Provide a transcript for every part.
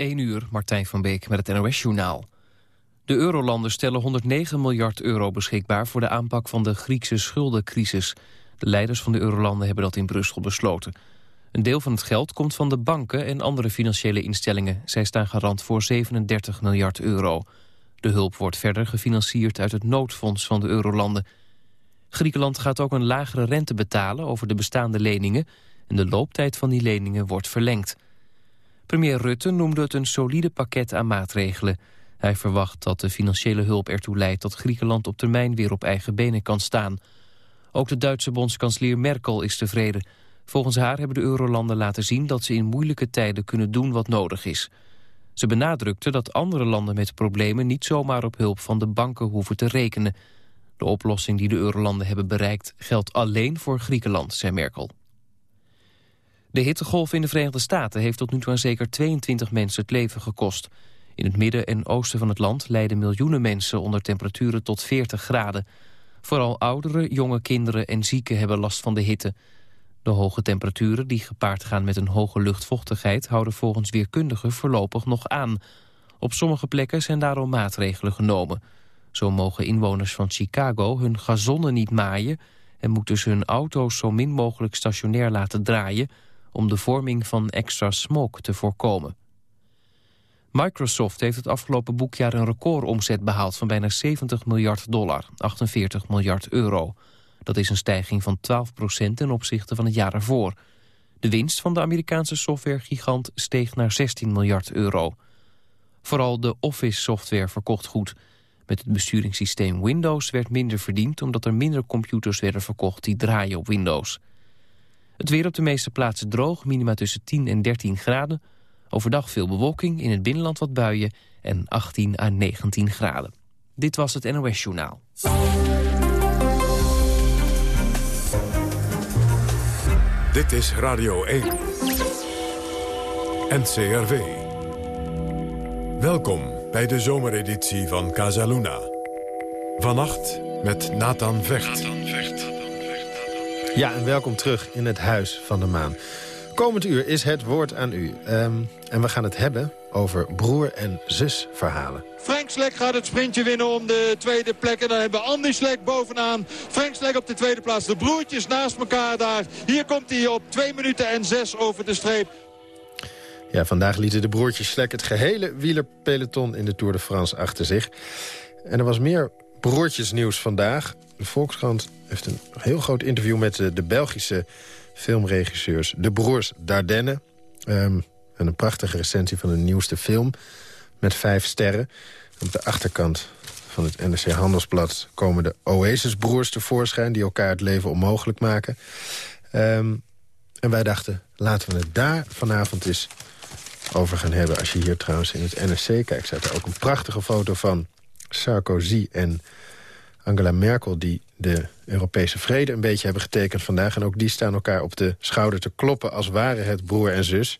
1 uur, Martijn van Beek met het NOS-journaal. De eurolanden stellen 109 miljard euro beschikbaar... voor de aanpak van de Griekse schuldencrisis. De leiders van de eurolanden hebben dat in Brussel besloten. Een deel van het geld komt van de banken en andere financiële instellingen. Zij staan garant voor 37 miljard euro. De hulp wordt verder gefinancierd uit het noodfonds van de eurolanden. Griekenland gaat ook een lagere rente betalen over de bestaande leningen... en de looptijd van die leningen wordt verlengd. Premier Rutte noemde het een solide pakket aan maatregelen. Hij verwacht dat de financiële hulp ertoe leidt... dat Griekenland op termijn weer op eigen benen kan staan. Ook de Duitse bondskanselier Merkel is tevreden. Volgens haar hebben de eurolanden laten zien... dat ze in moeilijke tijden kunnen doen wat nodig is. Ze benadrukte dat andere landen met problemen... niet zomaar op hulp van de banken hoeven te rekenen. De oplossing die de eurolanden hebben bereikt... geldt alleen voor Griekenland, zei Merkel. De hittegolf in de Verenigde Staten heeft tot nu toe aan zeker 22 mensen het leven gekost. In het midden en oosten van het land lijden miljoenen mensen onder temperaturen tot 40 graden. Vooral ouderen, jonge kinderen en zieken hebben last van de hitte. De hoge temperaturen die gepaard gaan met een hoge luchtvochtigheid... houden volgens weerkundigen voorlopig nog aan. Op sommige plekken zijn daarom maatregelen genomen. Zo mogen inwoners van Chicago hun gazonnen niet maaien... en moeten ze hun auto's zo min mogelijk stationair laten draaien om de vorming van extra smog te voorkomen. Microsoft heeft het afgelopen boekjaar een recordomzet behaald van bijna 70 miljard dollar, 48 miljard euro. Dat is een stijging van 12 procent ten opzichte van het jaar ervoor. De winst van de Amerikaanse softwaregigant steeg naar 16 miljard euro. Vooral de Office-software verkocht goed. Met het besturingssysteem Windows werd minder verdiend... omdat er minder computers werden verkocht die draaien op Windows. Het weer op de meeste plaatsen droog, minima tussen 10 en 13 graden. Overdag veel bewolking, in het binnenland wat buien en 18 à 19 graden. Dit was het NOS Journaal. Dit is Radio 1. NCRV. Welkom bij de zomereditie van Casaluna. Vannacht met Nathan Vecht. Nathan Vecht. Ja, en welkom terug in het Huis van de Maan. Komend uur is het woord aan u. Ehm, en we gaan het hebben over broer- en zusverhalen. Frank Slek gaat het sprintje winnen om de tweede plek. En dan hebben we Andy Slek bovenaan. Frank Slek op de tweede plaats. De broertjes naast elkaar daar. Hier komt hij op 2 minuten en 6 over de streep. Ja, vandaag lieten de broertjes Slek het gehele wielerpeloton in de Tour de France achter zich. En er was meer broertjesnieuws vandaag. De Volkskrant heeft een heel groot interview met de, Belgische filmregisseurs... de broers Dardenne. Um, en een prachtige recensie van de nieuwste film met vijf sterren. Op de achterkant van het NRC Handelsblad komen de Oasis-broers tevoorschijn... die elkaar het leven onmogelijk maken. Um, en wij dachten, laten we het daar vanavond eens over gaan hebben. Als je hier trouwens in het NRC kijkt, staat er ook een prachtige foto van Sarkozy en Angela Merkel... die de Europese vrede een beetje hebben getekend vandaag. En ook die staan elkaar op de schouder te kloppen als waren het broer en zus.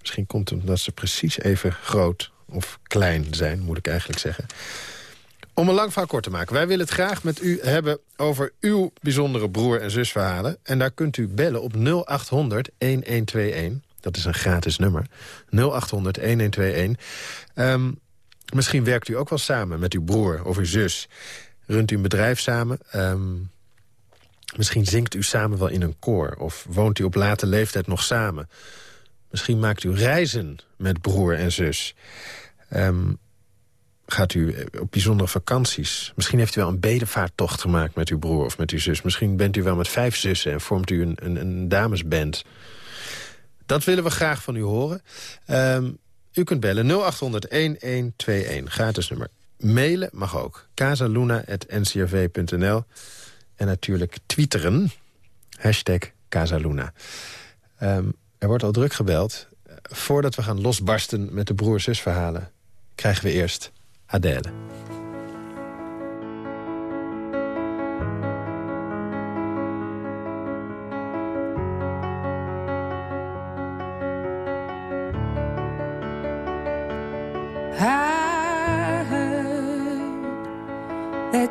Misschien komt het omdat ze precies even groot of klein zijn, moet ik eigenlijk zeggen. Om een lang verhaal kort te maken. Wij willen het graag met u hebben over uw bijzondere broer- en zusverhalen. En daar kunt u bellen op 0800-1121. Dat is een gratis nummer. 0800-1121. Um, misschien werkt u ook wel samen met uw broer of uw zus. Runt u een bedrijf samen. Um, misschien zingt u samen wel in een koor. Of woont u op late leeftijd nog samen. Misschien maakt u reizen met broer en zus. Um, gaat u op bijzondere vakanties. Misschien heeft u wel een bedevaarttocht gemaakt met uw broer of met uw zus. Misschien bent u wel met vijf zussen en vormt u een, een, een damesband. Dat willen we graag van u horen. Um, u kunt bellen 0800-1121, gratis nummer. Mailen mag ook. casaluna.ncrv.nl En natuurlijk twitteren. Hashtag Casaluna. Um, er wordt al druk gebeld. Voordat we gaan losbarsten met de broer-zus-verhalen... krijgen we eerst Adele.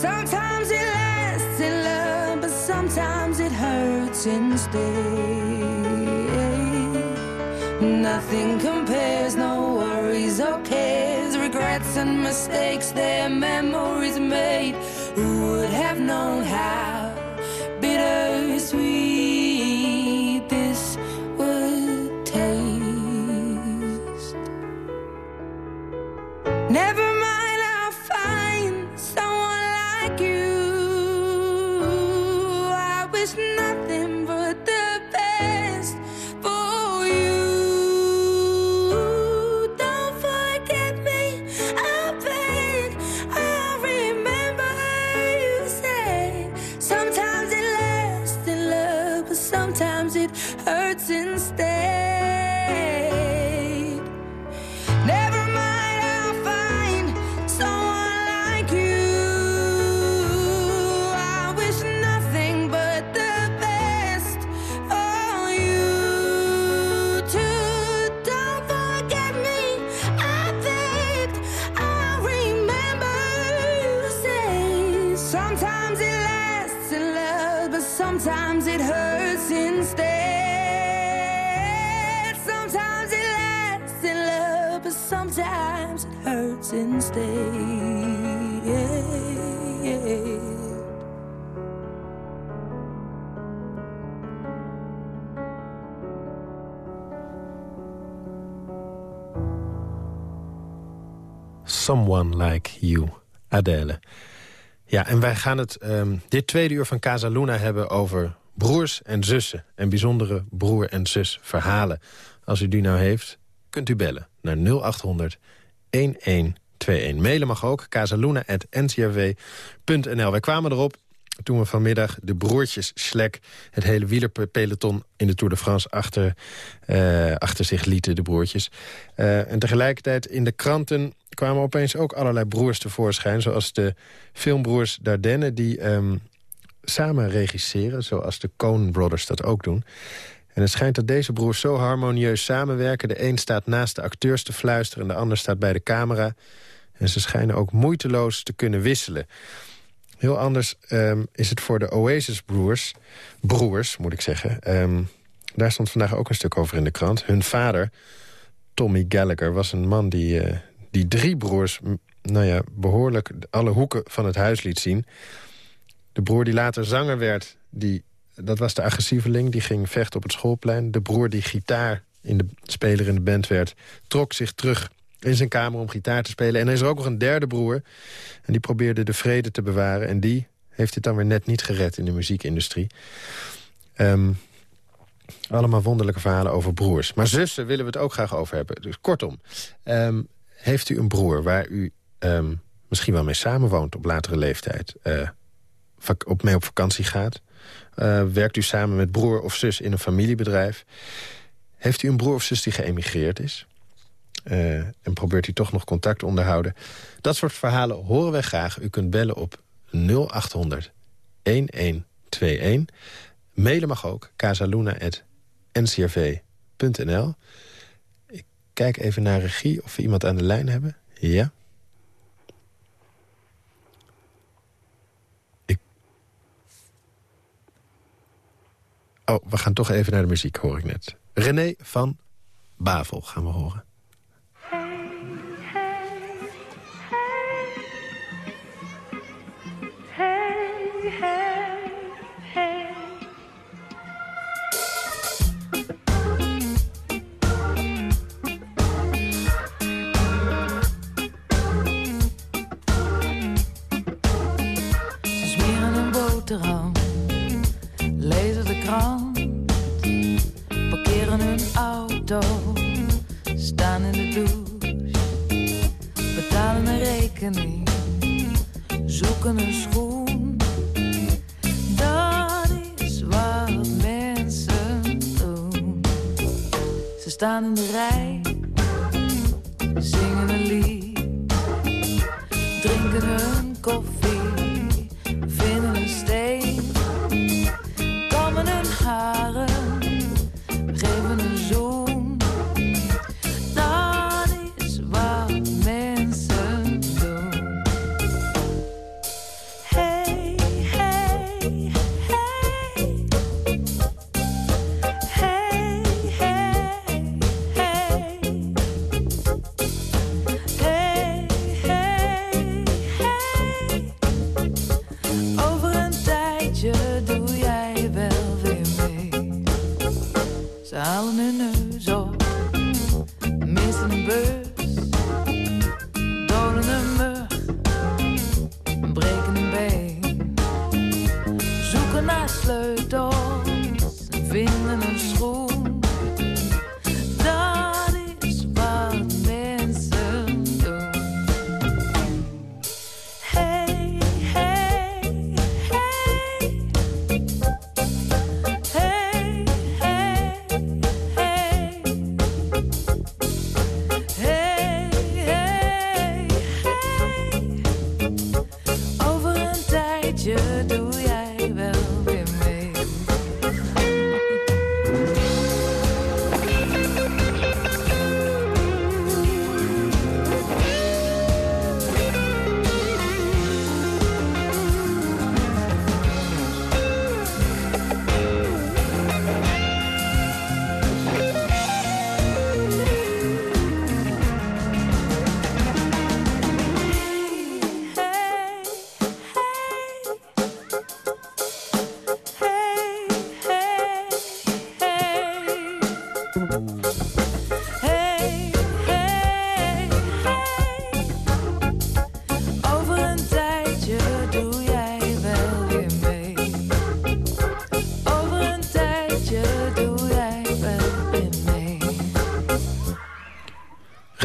sometimes it lasts in love, but sometimes it hurts instead. Nothing compares, no worries or cares, regrets and mistakes, their memories made. Who would have known how Someone Like You, Adele. Ja, en wij gaan het ehm, dit tweede uur van Casa Luna hebben over broers en zussen... en bijzondere broer- en zusverhalen. Als u die nou heeft, kunt u bellen naar 0800 1121. Mailen mag ook, casaluna.ncrw.nl. Wij kwamen erop toen we vanmiddag de broertjes Slek... het hele wielerpeloton in de Tour de France achter, eh, achter zich lieten, de broertjes. Eh, en tegelijkertijd in de kranten kwamen opeens ook allerlei broers tevoorschijn... zoals de filmbroers Dardenne, die ehm, samen regisseren... zoals de Coen Brothers dat ook doen. En het schijnt dat deze broers zo harmonieus samenwerken. De een staat naast de acteurs te fluisteren... en de ander staat bij de camera. En ze schijnen ook moeiteloos te kunnen wisselen. Heel anders ehm, is het voor de Oasis broers, moet ik zeggen. Ehm, daar stond vandaag ook een stuk over in de krant. Hun vader, Tommy Gallagher, was een man die, uh, die drie broers... nou ja, behoorlijk alle hoeken van het huis liet zien. De broer die later zanger werd, die, dat was de agressieveling... die ging vechten op het schoolplein. De broer die gitaar in de speler in de band werd, trok zich terug in zijn kamer om gitaar te spelen. En er is er ook nog een derde broer. En die probeerde de vrede te bewaren. En die heeft het dan weer net niet gered in de muziekindustrie. Um, allemaal wonderlijke verhalen over broers. Maar zussen willen we het ook graag over hebben. Dus kortom, um, heeft u een broer waar u um, misschien wel mee samenwoont op latere leeftijd... Uh, op mee op vakantie gaat... Uh, werkt u samen met broer of zus in een familiebedrijf... Heeft u een broer of zus die geëmigreerd is? Uh, en probeert u toch nog contact onderhouden? Dat soort verhalen horen wij graag. U kunt bellen op 0800 1121. Mailen mag ook, casaluna.ncrv.nl. Ik kijk even naar regie of we iemand aan de lijn hebben. Ja. Ik... Oh, we gaan toch even naar de muziek, hoor ik net. René van Bavel gaan we horen.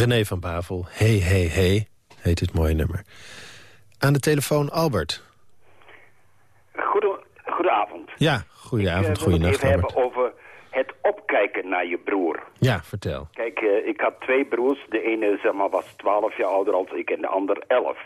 René van Bavel, Hey Hey Hey, heet dit mooie nummer. Aan de telefoon Albert. Goede, goedenavond. Ja, goedenavond, goedenacht Albert. Ik wil het even hebben over het opkijken naar je broer. Ja, vertel. Kijk, uh, ik had twee broers. De ene zeg maar, was 12 jaar ouder als ik en de ander 11.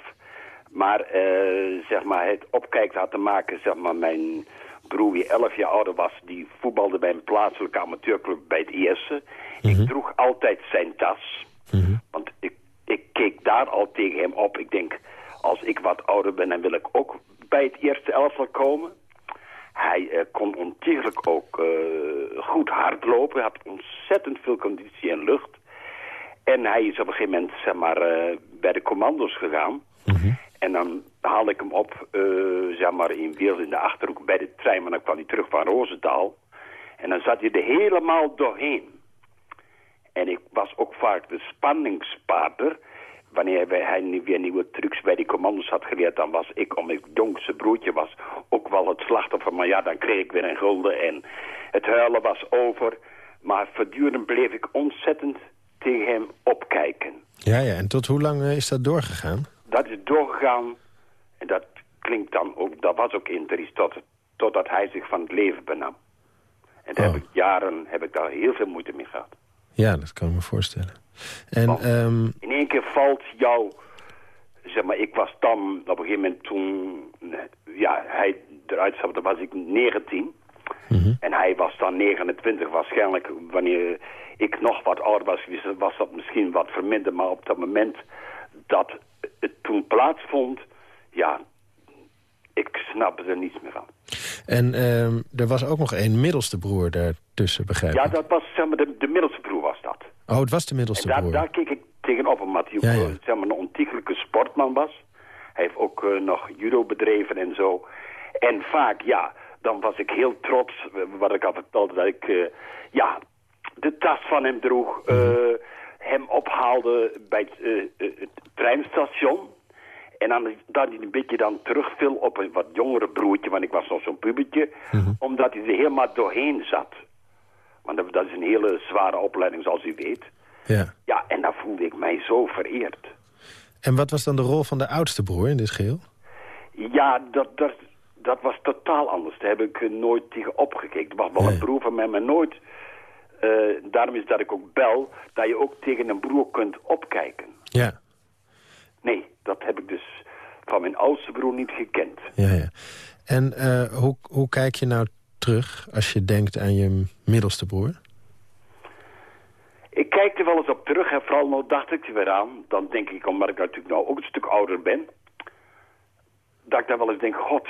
Maar uh, zeg maar, het opkijken had te maken, zeg maar, mijn broer die 11 jaar ouder was, die voetbalde bij een plaatselijke amateurclub bij het Ierse. Ik mhm. droeg altijd zijn tas. Mhm. Want ik, ik keek daar al tegen hem op. Ik denk, als ik wat ouder ben, dan wil ik ook bij het eerste elftal komen. Hij eh, kon ontiegelijk ook eh, goed hardlopen. Hij had ontzettend veel conditie en lucht. En hij is op een gegeven moment zeg maar, eh, bij de commando's gegaan. En dan haalde ik hem op zeg maar in Wiels in de Achterhoek bij de trein. Maar dan kwam hij terug van Roosendaal. En dan zat hij er helemaal doorheen. En ik was ook vaak de spanningspartner. Wanneer hij weer nieuwe trucs bij die commando's had geleerd... dan was ik, omdat ik jongste broertje was, ook wel het slachtoffer. Maar ja, dan kreeg ik weer een gulden en het huilen was over. Maar voortdurend bleef ik ontzettend tegen hem opkijken. Ja, ja. En tot hoe lang eh, is dat doorgegaan? Dat is doorgegaan en dat klinkt dan ook... dat was ook interest tot, totdat hij zich van het leven benam. En daar Oh. heb ik jaren heb ik daar heel veel moeite mee gehad. Ja, dat kan ik me voorstellen. En ehm, in één keer valt jou... Zeg maar, ik was dan op een gegeven moment toen... Ja, hij eruit stapte, was ik 19. En hij was dan 29. Waarschijnlijk wanneer ik nog wat ouder was geweest... was dat misschien wat verminderd. Maar op dat moment dat het toen plaatsvond... Ja, ik snapte er niets meer van. en ehm, er was ook nog een middelste broer daartussen, begrijp ik? Ja, dat was zeg maar de, de middelste broer. Oh, het was de middelste daar, broer. daar keek ik tegenop, omdat hij ook Ja, ja. eh, zeg maar, een ontiegelijke sportman was. Hij heeft ook eh, nog judo bedreven en zo. En vaak, ja, dan was ik heel trots, eh, wat ik al vertelde, dat ik, ja, de tas van hem droeg. Mhm. hem ophaalde bij het, het treinstation. En dan, dat hij een beetje dan terugviel op een wat jongere broertje, want ik was nog zo'n pubertje. Mhm. Omdat hij er helemaal doorheen zat. Want dat, dat is een hele zware opleiding, zoals u weet. Ja. Ja, en daar voelde ik mij zo vereerd. En wat was dan de rol van de oudste broer in dit geheel? Ja, dat, dat, dat was totaal anders. Daar heb ik eh, nooit tegen opgekeken. Het was wel Nee. een broer van mij, maar nooit... eh, daarom is dat ik ook bel, dat je ook tegen een broer kunt opkijken. Ja. Nee, dat heb ik dus van mijn oudste broer niet gekend. Ja, ja. En eh, hoe, hoe kijk je nou terug als je denkt aan je middelste broer? Ik kijk er wel eens op terug en vooral nou dacht ik er weer aan. Dan denk ik, omdat ik natuurlijk nou ook een stuk ouder ben... dat ik dan wel eens denk, god,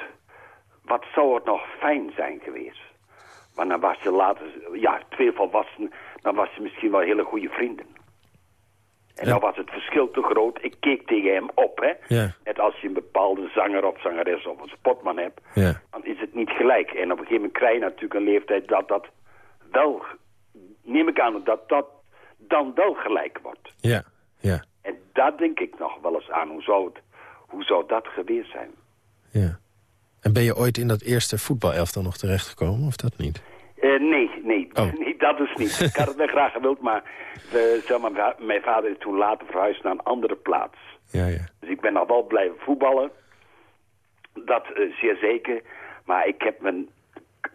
wat zou het nog fijn zijn geweest. Maar dan was je later, ja, twee volwassenen... dan was je misschien wel hele goede vrienden. En Ja. dan was het verschil te groot. Ik keek tegen hem op, hè. Ja. Net als je een bepaalde zanger of zangeres of een sportman hebt... Ja. dan is het niet gelijk. En op een gegeven moment krijg je natuurlijk een leeftijd dat dat wel... neem ik aan dat dat dan wel gelijk wordt. Ja. Ja. En daar denk ik nog wel eens aan. Hoe zou, het, hoe zou dat geweest zijn? Ja. En ben je ooit in dat eerste voetbalelftal nog terechtgekomen, of dat niet? Eh, nee, nee, Oh. dat is niet. Ik had het wel graag gewild, maar, we, zeg maar mijn vader is toen later verhuisd naar een andere plaats. Ja, ja. Dus ik ben nog wel blijven voetballen. Dat eh, zeer zeker. Maar ik heb me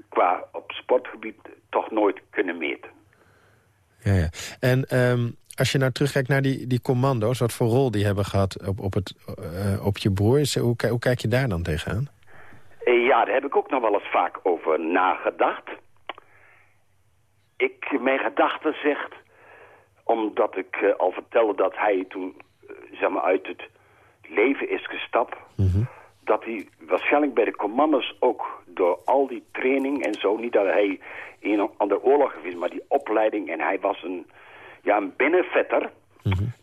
qua op sportgebied toch nooit kunnen meten. ja, ja. En ehm, als je nou terugkijkt naar die, die commando's... wat voor rol die hebben gehad op, op, het, eh, op je broer... Hoe, hoe kijk je daar dan tegenaan? Eh, ja, daar heb ik ook nog wel eens vaak over nagedacht. Ik, mijn gedachte zegt, omdat ik eh, al vertelde dat hij toen eh, zeg maar, uit het leven is gestapt... dat hij waarschijnlijk bij de commando's ook door al die training en zo... niet dat hij in een andere oorlog geweest, maar die opleiding... en hij was een, ja, een binnenvetter.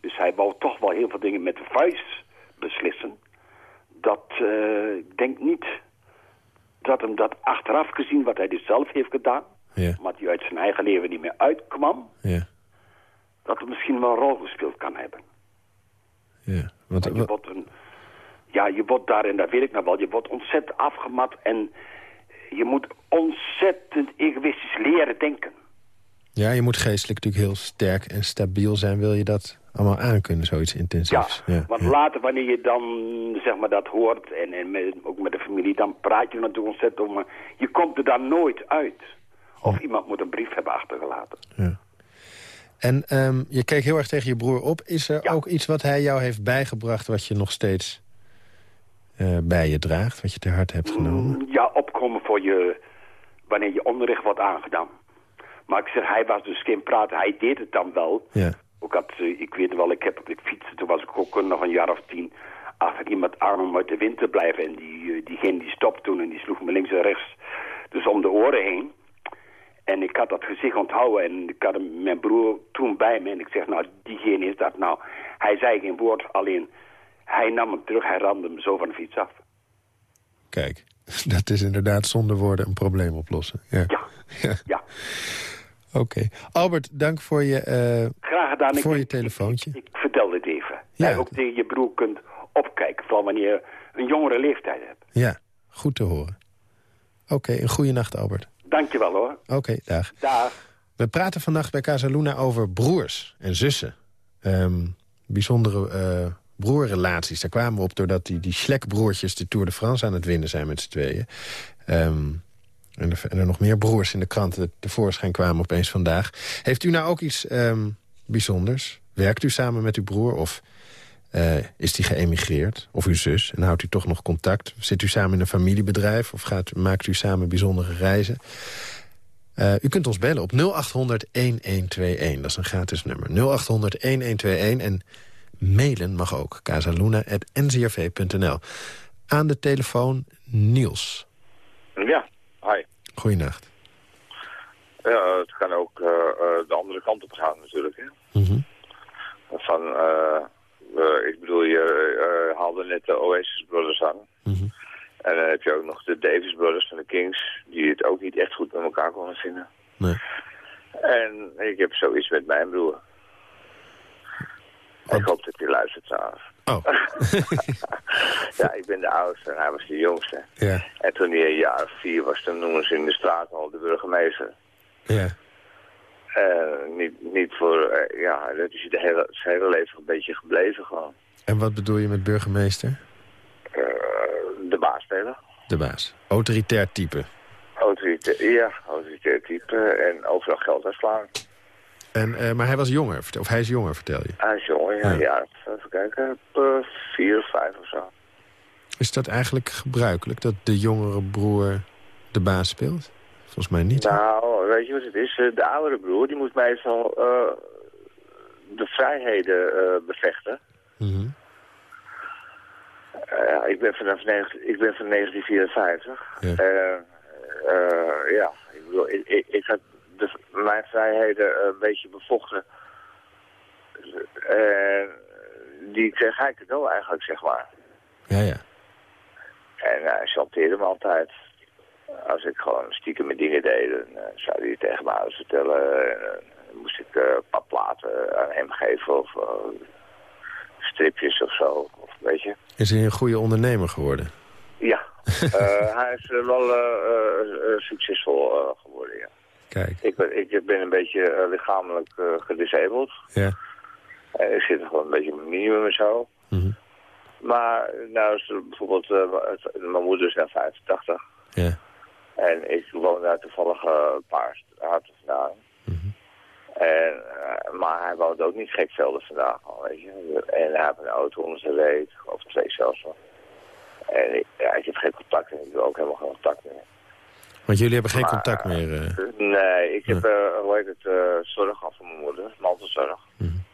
Dus hij wou toch wel heel veel dingen met de vuist beslissen. Dat, eh, ik denk niet dat hem dat achteraf gezien, wat hij dus zelf heeft gedaan... Ja. omdat hij uit zijn eigen leven niet meer uitkwam... Ja. dat het misschien wel een rol gespeeld kan hebben. ja. Want, Want je wordt een, ja, je wordt daarin, dat weet ik nog wel, je wordt ontzettend afgemat en je moet ontzettend egoïstisch leren denken. ja, je moet geestelijk natuurlijk heel sterk en stabiel zijn... wil je dat allemaal aankunnen, zoiets Ja, intensiefs. want ja. later wanneer je dan zeg maar, dat hoort en, en met, ook met de familie, dan praat je natuurlijk ontzettend. Maar je komt er dan nooit uit. Of iemand moet een brief hebben achtergelaten. Ja. En ehm, je keek heel erg tegen je broer op. Is er Ja. ook iets wat hij jou heeft bijgebracht... wat je nog steeds eh, bij je draagt, wat je ter harte hebt genomen? Mm, Ja, opkomen voor je, wanneer je onderricht wordt aangedaan. Maar ik zeg, hij was dus geen prater. Hij deed het dan wel. Ja. Ook had, eh, ik weet wel, ik heb op ik fietsen, toen was ik ook eh, nog een jaar of tien af en iemand arm om uit de wind te blijven. En die, uh, diegene die stopt toen en die sloeg me links en rechts dus om de oren heen. En ik had dat gezicht onthouden en ik had mijn broer toen bij me. En ik zeg, nou, diegene is dat nou. Hij zei geen woord, alleen hij nam hem terug. Hij ramde hem zo van de fiets af. Kijk, dat is inderdaad zonder woorden een probleem oplossen. Ja. Ja. ja. Oké. Albert, dank voor je, uh, Graag gedaan. voor ik, je telefoontje. Ik, ik, vertel dit even. Ja. Dat je ook tegen je broer kunt opkijken, vooral wanneer je een jongere leeftijd hebt. Ja, goed te horen. Oké, een goede nacht, Albert. Dankjewel, hoor. Oké, dag. Dag. We praten vannacht bij Casaluna over broers en zussen. Um, bijzondere uh, broerrelaties. Daar kwamen we op doordat die, die Schlek-broertjes de Tour de France aan het winnen zijn met z'n tweeën. Um, en, er, en er nog meer broers in de kranten tevoorschijn kwamen opeens vandaag. Heeft u nou ook iets um, bijzonders? Werkt u samen met uw broer of uh, is die geëmigreerd? Of uw zus? En houdt u toch nog contact? Zit u samen in een familiebedrijf? Of gaat, maakt u samen bijzondere reizen? Uh, u kunt ons bellen op 0800-1121. Dat is een gratis nummer. 0800-1121. En mailen mag ook. casaluna.ncrv.nl. Aan de telefoon Niels. Ja, hi. Goeienacht. Ja, het kan ook uh, de andere kant op gaan natuurlijk. Hè? Mm -hmm. Van, uh, ik bedoel, je haalde net de Oasis Brothers aan. Mm -hmm. En dan heb je ook nog de Davis Brothers van de Kings, die het ook niet echt goed met elkaar konden vinden. Nee. En ik heb zoiets met mijn broer. Ik hoop dat hij luistert trouwens. Oh. ja, ik ben de oudste en hij was de jongste. Ja. En toen hij een jaar of vier was, dan noemen ze in de straat al de burgemeester. Ja. Uh, niet, niet voor, uh, ja, dat is de hele, zijn hele leven een beetje gebleven gewoon. En wat bedoel je met burgemeester? Uh, de baas spelen. De baas. Autoritair type. Autoritair, ja, autoritair type en overal geld uitslaan. En, maar hij was jonger, of hij is jonger, vertel je? Hij is jonger, ja. ja. ja even kijken, vier of vijf of zo. Is dat eigenlijk gebruikelijk, dat de jongere broer de baas speelt? Volgens mij niet. Nou, weet je wat het is? De oudere broer, die moet meestal uh, de vrijheden bevechten. Mm -hmm. Uh, ik, ben vanaf ik ben van 1954. Ja, ja ik bedoel, ik, ik, ik had de, mijn vrijheden een beetje bevochten. En die kreeg hij cadeau eigenlijk, zeg maar. Ja, ja. En hij chanteerde me altijd. Als ik gewoon stiekem mijn dingen deed, dan zou hij tegen me alles vertellen. En dan moest ik een paar platen aan hem geven of stripjes of zo, of weet je. Is hij een goede ondernemer geworden? Ja, hij is wel succesvol geworden, ja. Kijk. Ik ben, ik ben een beetje lichamelijk gedisabled. Ja. En ik zit gewoon een beetje op mijn minimum en zo. Mm -hmm. Maar nou is bijvoorbeeld, mijn moeder is naar 85. Ja. En ik woon daar toevallig een paar straten vandaan. Mm -hmm. En, uh, maar hij woont ook niet gek vandaag al, weet je. En hij heeft een auto onder zijn reet, of twee zelfs wel. En ik, ja, ik heb geen contact en ik wil ook helemaal geen contact meer. Want jullie hebben geen maar, contact meer? Uh... Nee, ik heb, uh, hoe heet het, uh, zorg af van mijn moeder, mantelzorg. Mm -hmm.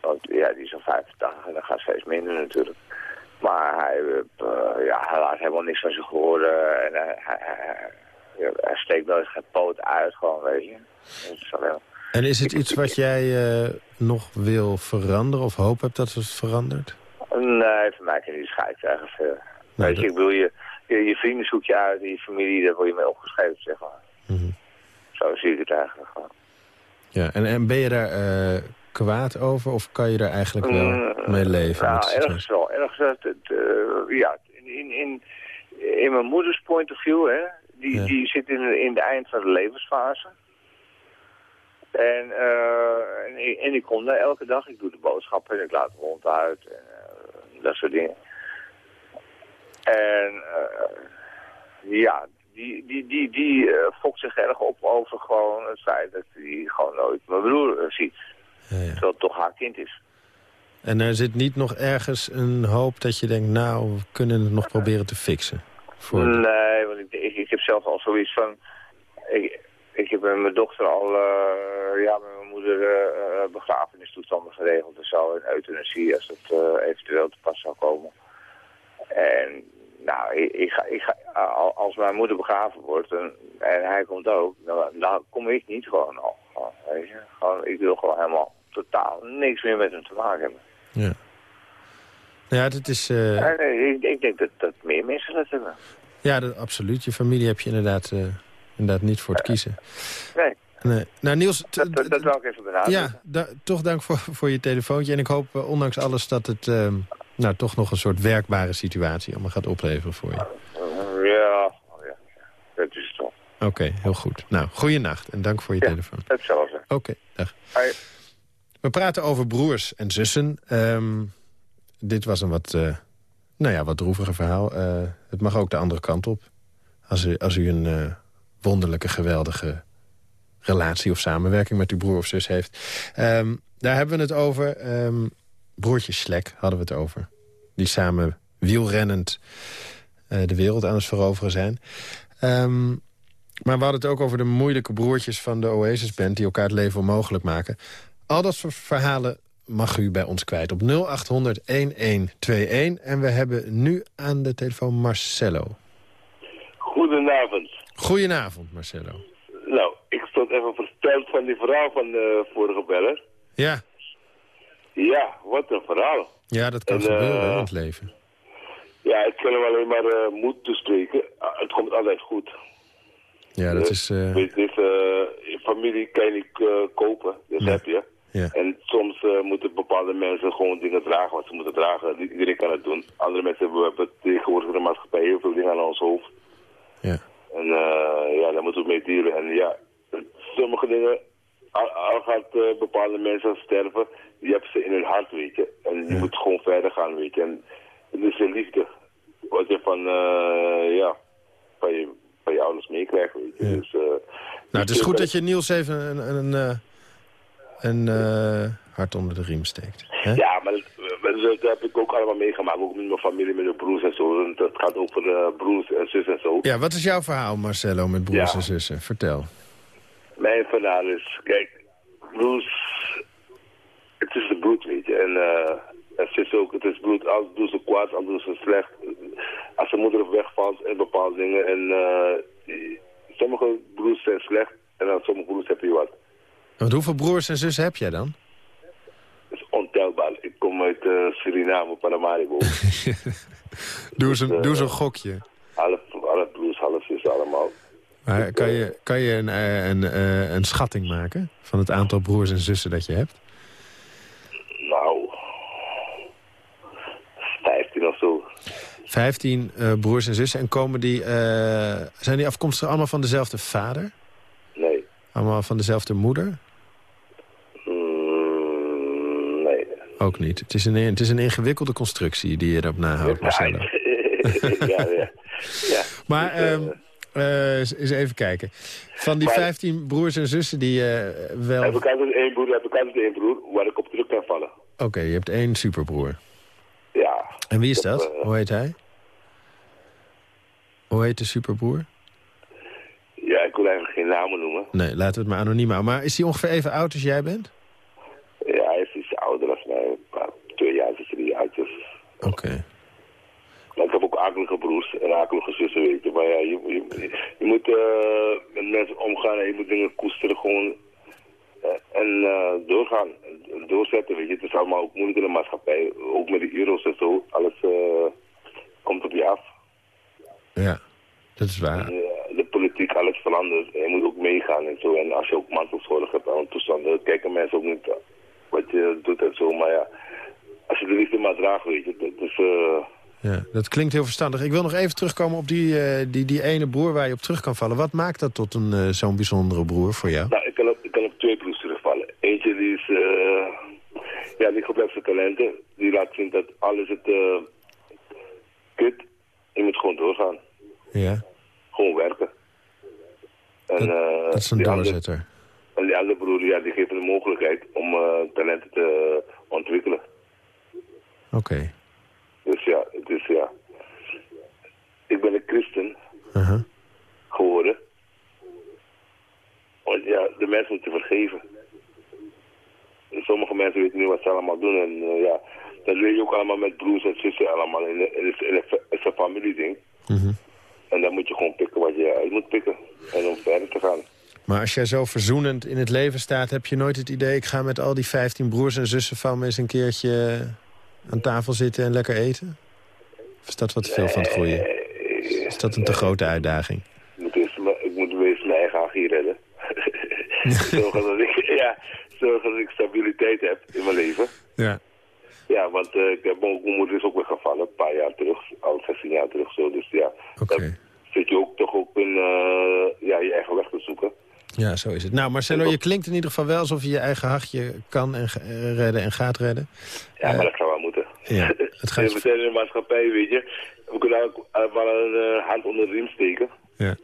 Want ja, die is al 85 en dat gaat steeds minder natuurlijk. Maar hij, ja, hij laat helemaal niks van zich horen en hij, hij, hij, hij steekt nooit geen poot uit gewoon, weet je. Dat is alleen en is het iets wat jij uh, nog wil veranderen of hoop hebt dat het verandert? Nee, voor mij kan je niet schijt krijgen. Uh, Nee, weet dat- je, ik bedoel, je, je, je vrienden zoek je uit en je familie, daar word je mee opgeschreven, zeg maar. Mhm. Zo zie ik het eigenlijk gewoon. Ja, en, en ben je daar eh, kwaad over of kan je daar eigenlijk wel Mm, mee leven? Nou, ergens wel. Ergens, het, het, eh, ja, in, in, in, mijn moeders point of view, hè, die, Ja. die zit in, in de eind van de levensfase. En, eh, en, ik- en ik kom daar elke dag, ik doe de boodschappen en ik laat de hond uit en eh, dat soort dingen. En eh, ja, die, die, die, die eh, fokt zich erg op over gewoon het feit dat hij gewoon nooit mijn broer eh, ziet. Ja, ja. Terwijl het toch haar kind is. En er zit niet nog ergens een hoop dat je denkt... nou, we kunnen het nog proberen te fixen. Voor Nee, want ik, ik, ik heb zelf al zoiets van... Ik, ik heb met mijn dochter al eh, ja, met mijn moeder eh, begrafenistoestanden geregeld en zo. En euthanasie als het eh, eventueel te pas zou komen. En nou, ik, ik ga, ik ga, al- als mijn moeder begraven wordt en, en hij komt ook, dan, dan kom ik niet gewoon al. Gewoon, weet je? Gewoon, ik wil gewoon helemaal totaal niks meer met hem te maken hebben. Ja. Ja, dat is... eh, ik, ik denk dat, dat meer mensen dat hebben. ja, dat, absoluut. Je familie heb je inderdaad, eh, inderdaad niet voor te kiezen. Nee, Nee. Nou, Niels, dat, dat, wil ik even benadrukken. ja, da- toch dank voor, voor je telefoontje. En ik hoop, eh, ondanks alles, dat het ehm, nou, toch nog een soort werkbare situatie allemaal gaat opleveren voor je. Ja, ja, dat is het toch. Oké, heel goed. Nou, goeienacht en dank voor je Ja. telefoon. Hetzelfde. Oké, dag. We praten over broers en zussen. Ehm, dit was een wat, eh, nou ja, wat droeviger verhaal. Eh, het mag ook de andere kant op. Als u, als u een eh, wonderlijke, geweldige relatie of samenwerking met uw broer of zus heeft. Ehm, daar hebben we het over. Ehm broertje Slek hadden we het over. Die samen wielrennend de wereld aan het veroveren zijn. Maar we hadden het ook over de moeilijke broertjes van de Oasis-band... die elkaar het leven onmogelijk maken. Al dat soort verhalen mag u bij ons kwijt op 0800-1121. En we hebben nu aan de telefoon Marcello. Goedenavond. Goedenavond, Marcello. Nou, ik stond even versteld van die verhaal van de vorige beller. Ja, Ja, wat een verhaal. ja dat kan En, gebeuren eh, in het leven. Ja, ik kan hem alleen maar eh, moed toespreken. Ah, het komt altijd goed. Ja, dat is... eh, Weet je, eh, familie kan je niet eh, kopen, dat Nee. heb je. Ja. En soms eh, moeten bepaalde mensen gewoon dingen dragen wat ze moeten dragen. Niet iedereen kan het doen. Andere mensen hebben, hebben tegenwoordig in de maatschappij heel veel dingen aan ons hoofd. ja. En eh, ja, daar moeten we mee dealen. En ja, sommige dingen, al, al gaat eh, bepaalde mensen sterven, die hebben ze in hun hart, weet je. En je moet gewoon verder gaan, weet je. En het is de liefde, wat je van, eh, ja, van je, van je ouders meekrijgt, weet je. Ja. Dus, Nou, het is goed dat je Niels even een, een, een, een eh, hart onder de riem steekt. Hè? Ja, maar dat, heb ik ook allemaal meegemaakt, ook met mijn familie, met mijn broers en zo. En dat gaat ook voor de broers en zus en zo. Ja, wat is jouw verhaal, Marcello, met broers Ja. en zussen? Vertel. Mijn verhaal is, kijk, bloed, het is de bloed, weet je. En eh het is ook, het is bloed, als doen ze kwaad, als doen ze slecht. Als de moeder wegvalt en bepaalde dingen. En eh, sommige broers zijn slecht en dan sommige broers heb je wat. Want hoeveel broers en zussen heb jij dan? Is ontelbaar. Ik kom uit eh, Suriname, Paramaribo. Doe eens een, doe eens een gokje. alle, alle broers, alle zussen, allemaal. Maar kan je, kan je een, eh, een, eh, een schatting maken van het aantal broers en zussen dat je hebt? Nou, 15 of zo. 15 eh, broers en zussen. En komen die, eh, zijn die afkomstig allemaal van dezelfde vader? Nee. Allemaal van dezelfde moeder? Mm, nee. Ook niet. Het is een, het is een ingewikkelde constructie die je erop nahoudt, Marcelo. ja, ja. ja. Maar Dus, eh, eh, eens eens even kijken. Van die Maar- 15 broers en zussen die eh, wel... Heb Oké, ik altijd één broer, heb ik altijd één broer waar ik op terug kan vallen. je hebt één superbroer. Ja. En wie is dat? eh, Hoe heet hij? Hoe heet de superbroer? Ja, ik wil eigenlijk geen namen noemen. Nee, laten we het maar anoniem houden. Maar is hij ongeveer even oud als jij bent? Ja, hij is iets ouder dan mij. Een paar- Twee jaar, drie jaartjes. Oké. Maar ik heb ook akelige broers en akelige zussen, weet je. Maar ja, je, je, je moet eh, met mensen omgaan en je moet dingen koesteren gewoon. eh, en eh, doorgaan, en doorzetten, weet je. Het is allemaal ook moeilijk in de maatschappij. Ook met de euro's en zo. Alles komt op je af. Ja, dat is waar. De politiek, alles verandert. En je moet ook meegaan en zo. En als je ook mantelzorg hebt aan toestanden, kijken mensen ook niet wat je doet en zo. Maar ja, als je de liefde maar draagt, weet je. Dat is, eh, Ja, dat klinkt heel verstandig. Ik wil nog even terugkomen op die, eh, die, die ene broer waar je op terug kan vallen. Wat maakt dat tot een eh, zo'n bijzondere broer voor jou? nou, ik kan, op, ik kan op twee broers terugvallen. Eentje die is, ja, die gebruikt zijn talenten. Die laat zien dat alles het kut. Je moet gewoon doorgaan. Ja, Gewoon werken. En, dat, dat is een doorzetter. En die andere broer, ja, die geeft hem de mogelijkheid om eh, talenten te ontwikkelen. Oké. Dus ja, het is ja. Ik ben een christen Uh-huh. geworden. Want ja, de mensen moeten vergeven. En sommige mensen weten niet wat ze allemaal doen. En eh, ja, Dat leer je ook allemaal met broers en zussen allemaal. In, het is een familieding. Mhm. En dan moet je gewoon pikken wat je uit moet pikken. En om verder te gaan. Maar als jij zo verzoenend in het leven staat... heb je nooit het idee, ik ga met al die 15 broers en zussen van me... eens een keertje aan tafel zitten en lekker eten? Of is dat wat te veel van het goede? Is dat een te grote uitdaging? Ik moet, eerst, mijn- ik moet eerst mijn eigen hachie redden. zorgen, dat ik, ja, zorgen dat ik stabiliteit heb in mijn leven. Ja. Ja, want eh, ik heb, mijn moeder is ook weer gevallen, een paar jaar terug, al 16 jaar terug zo. Dus ja, Oké. dan zit je ook toch ook in eh, ja, je eigen weg te zoeken. Ja, zo is het. Nou, Marcelo, je klinkt in ieder geval wel alsof je je eigen hachje kan en, eh, redden en gaat redden. Ja, Eh, maar dat gaat wel moeten. ja, het gaat- we zijn in de maatschappij, weet je. We kunnen ook eh, wel een eh, hand onder de riem steken. Ja.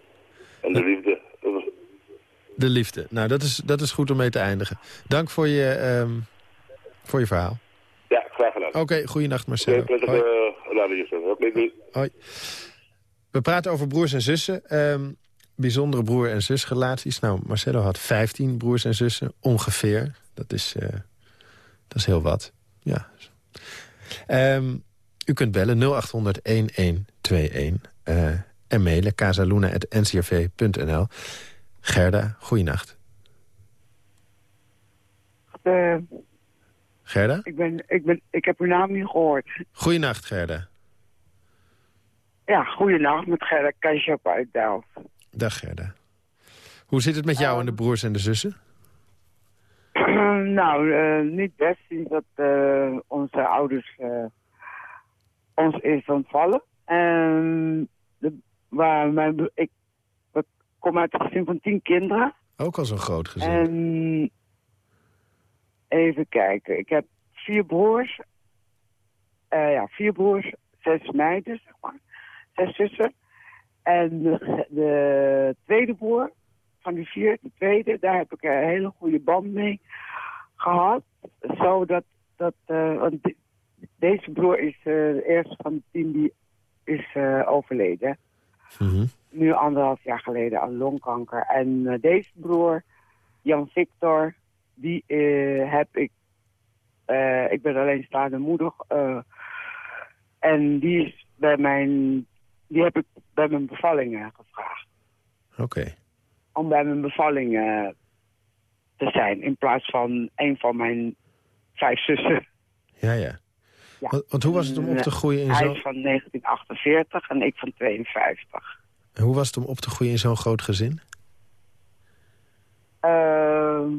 En de liefde. De liefde. Nou, dat is, dat is goed om mee te eindigen. Dank voor je, ehm, voor je verhaal. Ja, graag gedaan. Oké, goeienacht Marcelo. Prettige Hoi. uh. Hoi. We praten over broers en zussen. ehm, bijzondere broer- en zusrelaties. Nou, Marcelo had 15 broers en zussen, ongeveer. Dat is, eh, dat is heel wat. Ja. Ehm, u kunt bellen 0800-1121 eh, en mailen casaluna.ncrv.nl. Gerda, goeienacht. Eh, Gerda? ik, ben, ik, ben, ik heb uw naam niet gehoord. Goeienacht, Gerda. Ja, goeienacht met Gerrit Kajsjap uit Delft. Dag, Gerda. Hoe zit het met jou en de broers en de zussen? nou, eh, niet best sinds dat eh, onze ouders eh, ons eerst ontvallen. En de, waar mijn, ik, ik kom uit een gezin van tien kinderen. Ook al zo'n groot gezin. En even kijken, ik heb vier broers. Ja, vier broers, zes meiden, zeg maar. Zes zussen. En de, de tweede broer van die vier, de tweede, daar heb ik een hele goede band mee gehad. Zodat, dat, eh, want de- deze broer is eh, de eerste van de tien die is eh, overleden Mhm. nu anderhalf jaar geleden aan longkanker. En deze broer, Jan Victor, die heb ik... ik ben alleenstaande moeder. en die is bij mijn... Die heb ik bij mijn bevalling eh, gevraagd. Oké. Om bij mijn bevalling eh, te zijn. In plaats van een van mijn vijf zussen. Ja, ja. Ja. Want, want hoe was het om op te groeien in Hij zo'n... is van 1948 en ik van 52. En Hoe was het om op te groeien in zo'n groot gezin? Ehm,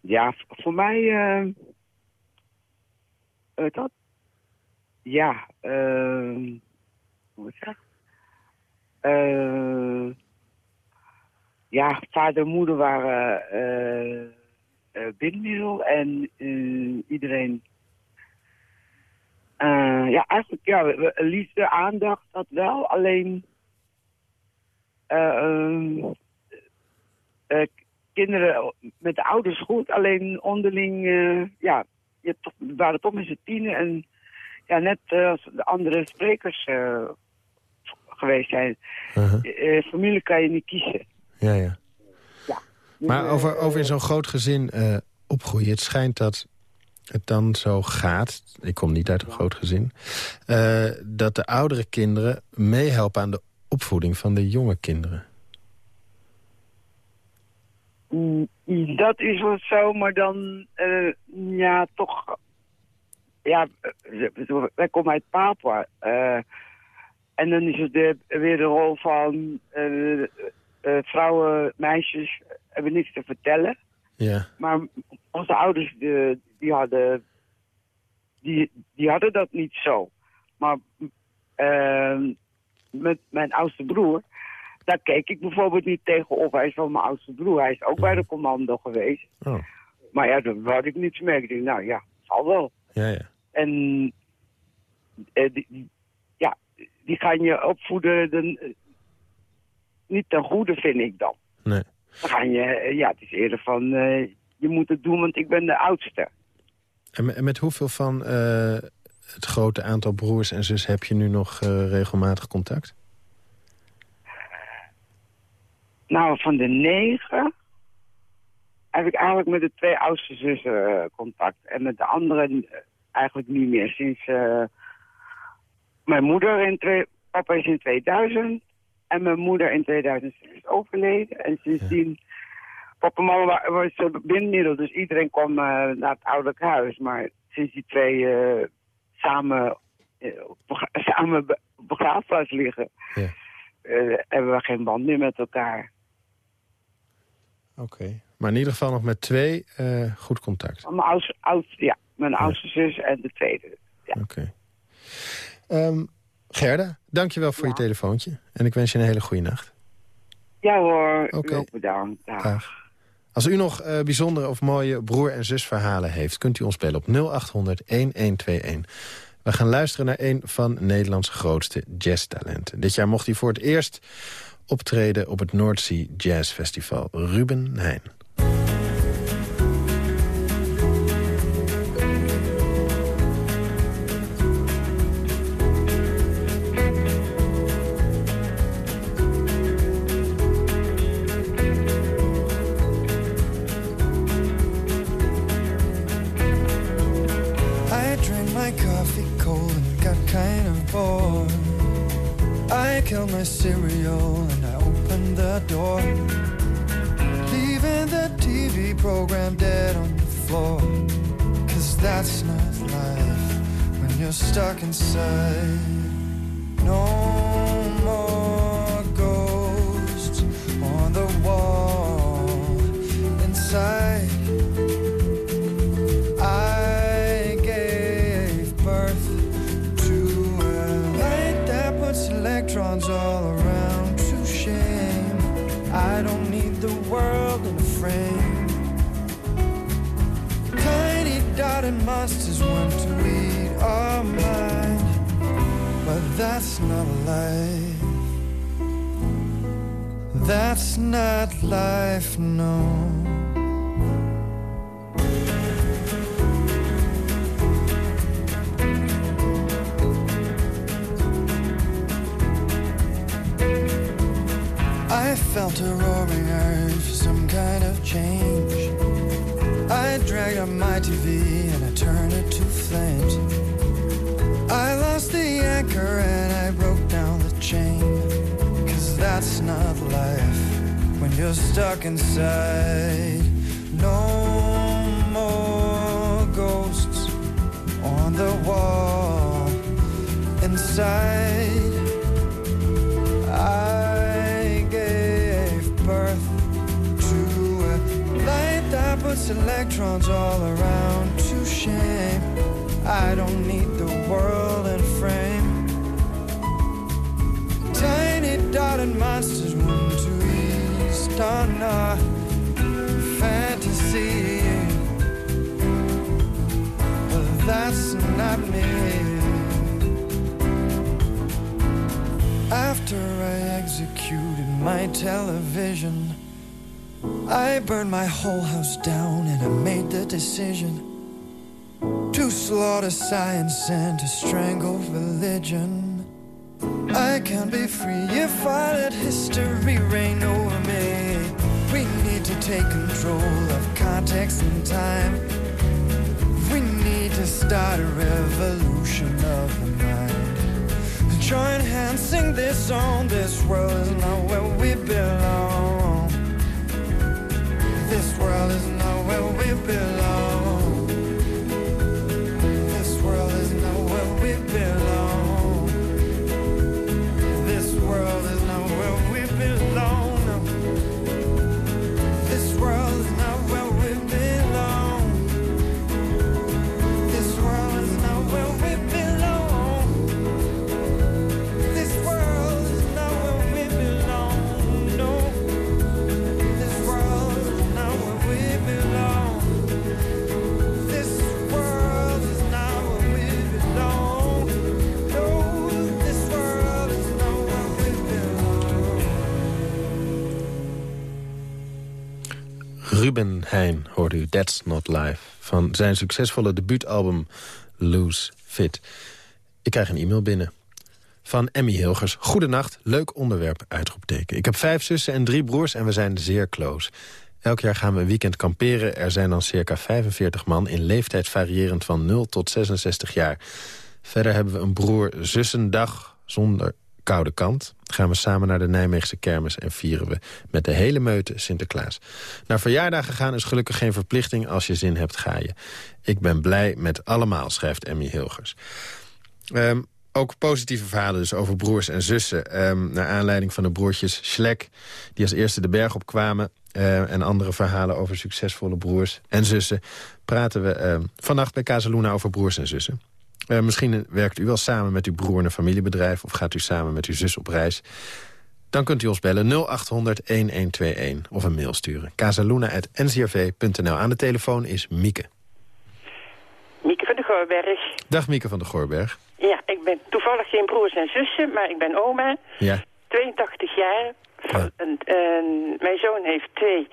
ja, voor mij... ehm eh, dat? Ja, Eh, ja, vader en moeder waren bindmiddel en iedereen... ja, eigenlijk ja, liefde, aandacht, dat wel. Alleen... eh, ehm, eh, kinderen met de ouders goed, alleen onderling, ja, je waren toch met z'n tienen. En ja, net als de andere sprekers geweest zijn, Uh-huh. eh, familie kan je niet kiezen. Ja, ja. Ja. Maar Dus, over, eh, over in zo'n groot gezin eh, opgroeien... het schijnt dat het dan zo gaat... ik kom niet uit een groot gezin... eh, dat de oudere kinderen meehelpen aan de opvoeding van de jonge kinderen. Mm, Dat is wel zo, maar dan, eh, ja, toch... Ja, eh, wij komen uit Papua. eh, en dan is het de, weer de rol van eh, eh, vrouwen, meisjes hebben niks te vertellen. Ja, Maar onze ouders, de, die, hadden, die, die hadden dat niet zo. Maar met mijn oudste broer, daar keek ik bijvoorbeeld niet tegenop. Hij is wel mijn oudste broer. Hij is ook bij de commando geweest. oh, Maar ja, daar had ik niets mee. Ik dacht, nou ja, zal wel. ja, ja. En eh, die, die- gaan je opvoeden niet ten goede, vind ik dan. Nee. Dan gaan je, ja, het is eerder van, eh, je moet het doen, want ik ben de oudste. En met, hoeveel van eh, het grote aantal broers en zus... heb je nu nog eh, regelmatig contact? Nou, van de negen heb ik eigenlijk met de twee oudste zussen contact. En met de andere, eh, eigenlijk niet meer. Sinds mijn moeder in twee, papa is in 2000 en mijn moeder in 2006 is overleden. En sindsdien, papa en mama wa- was uh, binnenmiddel, dus iedereen kwam eh, naar het ouderlijk huis. Maar sinds die twee eh, samen, bega- samen begraafplaats liggen, Ja. hebben we geen band meer met elkaar. Oké. Maar in ieder geval nog met twee goed contact. Mijn oudste, oudste, ja, mijn oudste zus en de tweede. Oké. Ehm, Gerda, dankjewel voor je telefoontje. En ik wens je een hele goede nacht. Ja hoor, Oké. u ook bedankt. Dag. Dag. Als u nog eh, bijzondere of mooie broer- en zusverhalen heeft... kunt u ons bellen op 0800-1121. We gaan luisteren naar een van Nederlands grootste jazztalenten. Dit jaar mocht hij voor het eerst optreden op het Noordzee Jazz Festival. Ruben Heijn. That's not life when you're stuck inside. No more ghosts on the wall inside. I gave birth to a light that puts electrons all around to shame. I don't need the world in frame. Dotted monsters want to east on our fantasy. But that's not me. After I executed my television, I burned my whole house down and I made the decision to slaughter science and to strangle religion. I can't be free if I let history reign over me. We need to take control of context and time. We need to start a revolution of the mind. Join hands, sing this song. This world is not where we belong. This world is not where we belong. Ruben Heijn hoorde u That's Not Life... van zijn succesvolle debuutalbum Loose Fit. Ik krijg een e-mail binnen. Van Emmy Hilgers. Goedenacht, leuk onderwerp, uitroepteken. Ik heb vijf zussen en drie broers en we zijn zeer close. Elk jaar gaan we een weekend kamperen. Er zijn dan circa 45 man in leeftijd variërend van 0 tot 66 jaar. Verder hebben we een broer-zussendag zonder koude kant. Gaan we samen naar de Nijmeegse kermis en vieren we met de hele meute Sinterklaas. Naar verjaardagen gaan is gelukkig geen verplichting. Als je zin hebt, ga je. Ik ben blij met allemaal, schrijft Emmy Hilgers. Ehm, ook positieve verhalen dus over broers en zussen. Um, naar aanleiding van de broertjes Schlek... die als eerste de berg opkwamen... Uh, en andere verhalen over succesvolle broers en zussen... praten we uh, vannacht bij Casaluna over broers en zussen. Uh, misschien werkt u wel samen met uw broer in een familiebedrijf... of gaat u samen met uw zus op reis. Dan kunt u ons bellen 0800-1121 of een mail sturen. casaluna.ncrv.nl. Aan de telefoon is Mieke. Mieke van de Goorberg. Dag Mieke van de Goorberg. Ja, ik ben toevallig geen broers en zussen, maar ik ben oma. Ja. 82 jaar. Ja. En, en, mijn zoon heeft twee,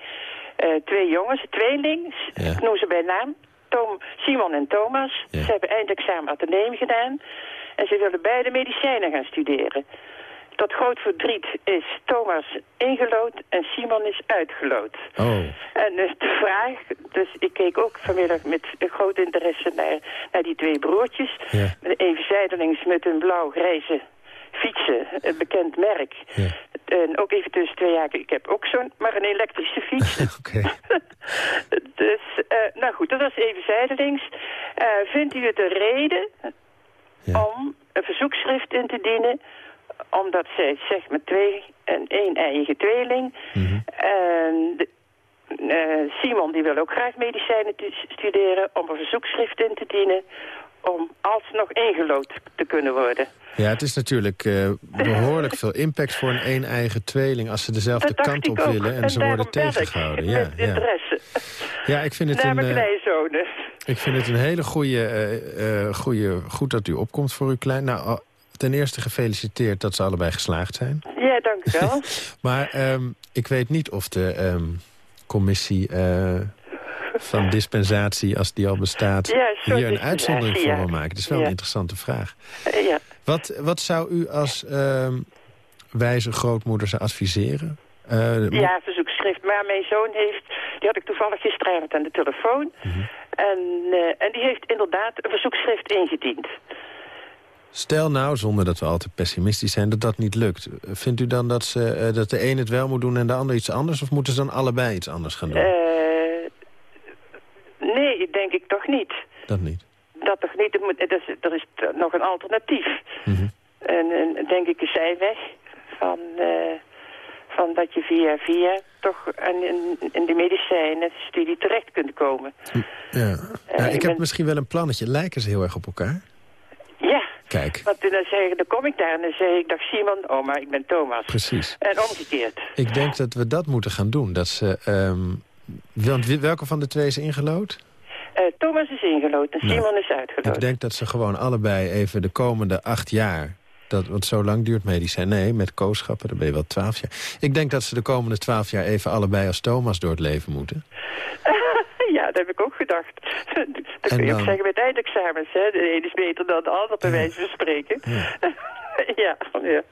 uh, twee jongens, tweelings. Ja. Ik noem ze bij naam. Tom, Simon en Thomas. Ja. Ze hebben eindexamen ateneem gedaan. En ze willen beide medicijnen gaan studeren. Tot groot verdriet is Thomas ingelood en Simon is uitgelood. Oh. En dus de vraag, dus ik keek ook vanmiddag met groot interesse naar, naar die twee broertjes. Ja. Even zijdelings met een blauw-grijze fietsen, een bekend merk. Ja. En ook even tussen twee jaar, ik heb ook zo'n, maar een elektrische fiets. Oké. dus, uh, nou goed, dat was even zijdelings. Uh, vindt u het een reden ja. om een verzoekschrift in te dienen omdat zij zegt met twee en één eigen tweeling. Mm -hmm. En de, uh, Simon die wil ook graag medicijnen studeren om een verzoekschrift in te dienen om alsnog ingelood te kunnen worden. Ja, het is natuurlijk uh, behoorlijk veel impact voor een een eigen tweeling... als ze dezelfde kant op willen en, en ze worden tegengehouden. Ja, met. Ja. ja, ik vind het een... kleinzonen. Ik vind het een hele goede, uh, uh, goede... Goed dat u opkomt voor uw klein... Nou, ten eerste gefeliciteerd dat ze allebei geslaagd zijn. Ja, dank u wel. maar um, ik weet niet of de um, commissie van dispensatie, als die al bestaat... Ja, hier een uitzondering voor ja. wil maken. Het is wel een interessante vraag. Uh, ja. Wat, wat zou u als um, wijze grootmoeder ze adviseren? Uh, ja, verzoekschrift. Maar mijn zoon heeft... Die had ik toevallig gisteravond aan de telefoon. Mm -hmm. en, en die heeft inderdaad een verzoekschrift ingediend. Stel nou, zonder dat we al te pessimistisch zijn, dat dat niet lukt. Vindt u dan dat, ze, dat de een het wel moet doen en de ander iets anders? Of moeten ze dan allebei iets anders gaan doen? Uh, denk ik toch niet. Dat niet? Dat toch niet. Er, moet, er, is, er is nog een alternatief. Mm -hmm. en, en denk ik een zijweg van, uh, van dat je via via toch in, in, de medicijnenstudie terecht kunt komen. Ja. Nou, ik heb ben... misschien wel een plannetje. Lijken ze heel erg op elkaar? Ja. Kijk. Want dan, zeg, dan kom ik daar en dan zeg ik, dag Simon, oh maar ik ben Thomas. Precies. En omgekeerd. Ik denk dat we dat moeten gaan doen. Dat ze, um, want welke van de twee is ingelood? Uh, Thomas is ingelood en nou, Simon is uitgelood. Ik denk dat ze gewoon allebei even de komende acht jaar... Dat, want zo lang duurt medicijn. Nee, met kooschappen, dan ben je wel twaalf jaar. Ik denk dat ze de komende twaalf jaar even allebei als Thomas door het leven moeten. Ja, dat heb ik ook gedacht. Dat kun je ook zeggen met eindexamens. Hè? De ene is beter dan de ander, bij wijze van spreken. Ja. ja, ja.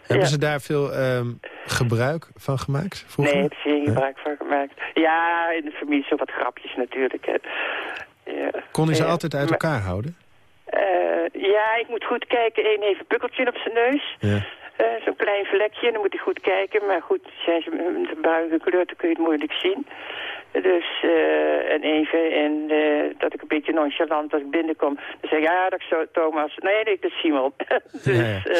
Hebben ja. ze daar veel um, gebruik van gemaakt vroeger? Nee, heb ze geen gebruik van gemaakt. Ja, in de familie zo wat grapjes natuurlijk. Hè. Ja. Kon hij ze altijd uit elkaar maar, houden? Uh, ja, ik moet goed kijken. Eén heeft een pukkeltje op zijn neus. Ja. Uh, Zo'n klein vlekje, dan moet hij goed kijken. Maar goed, zijn ze met een buige kleur, dan kun je het moeilijk zien. Dus, uh, en even, en uh, dat ik een beetje nonchalant als ik binnenkom. Dan zeg ik, ja, dat is Thomas. Nee, nee, dat is Simon. dus, ja, ja. Uh,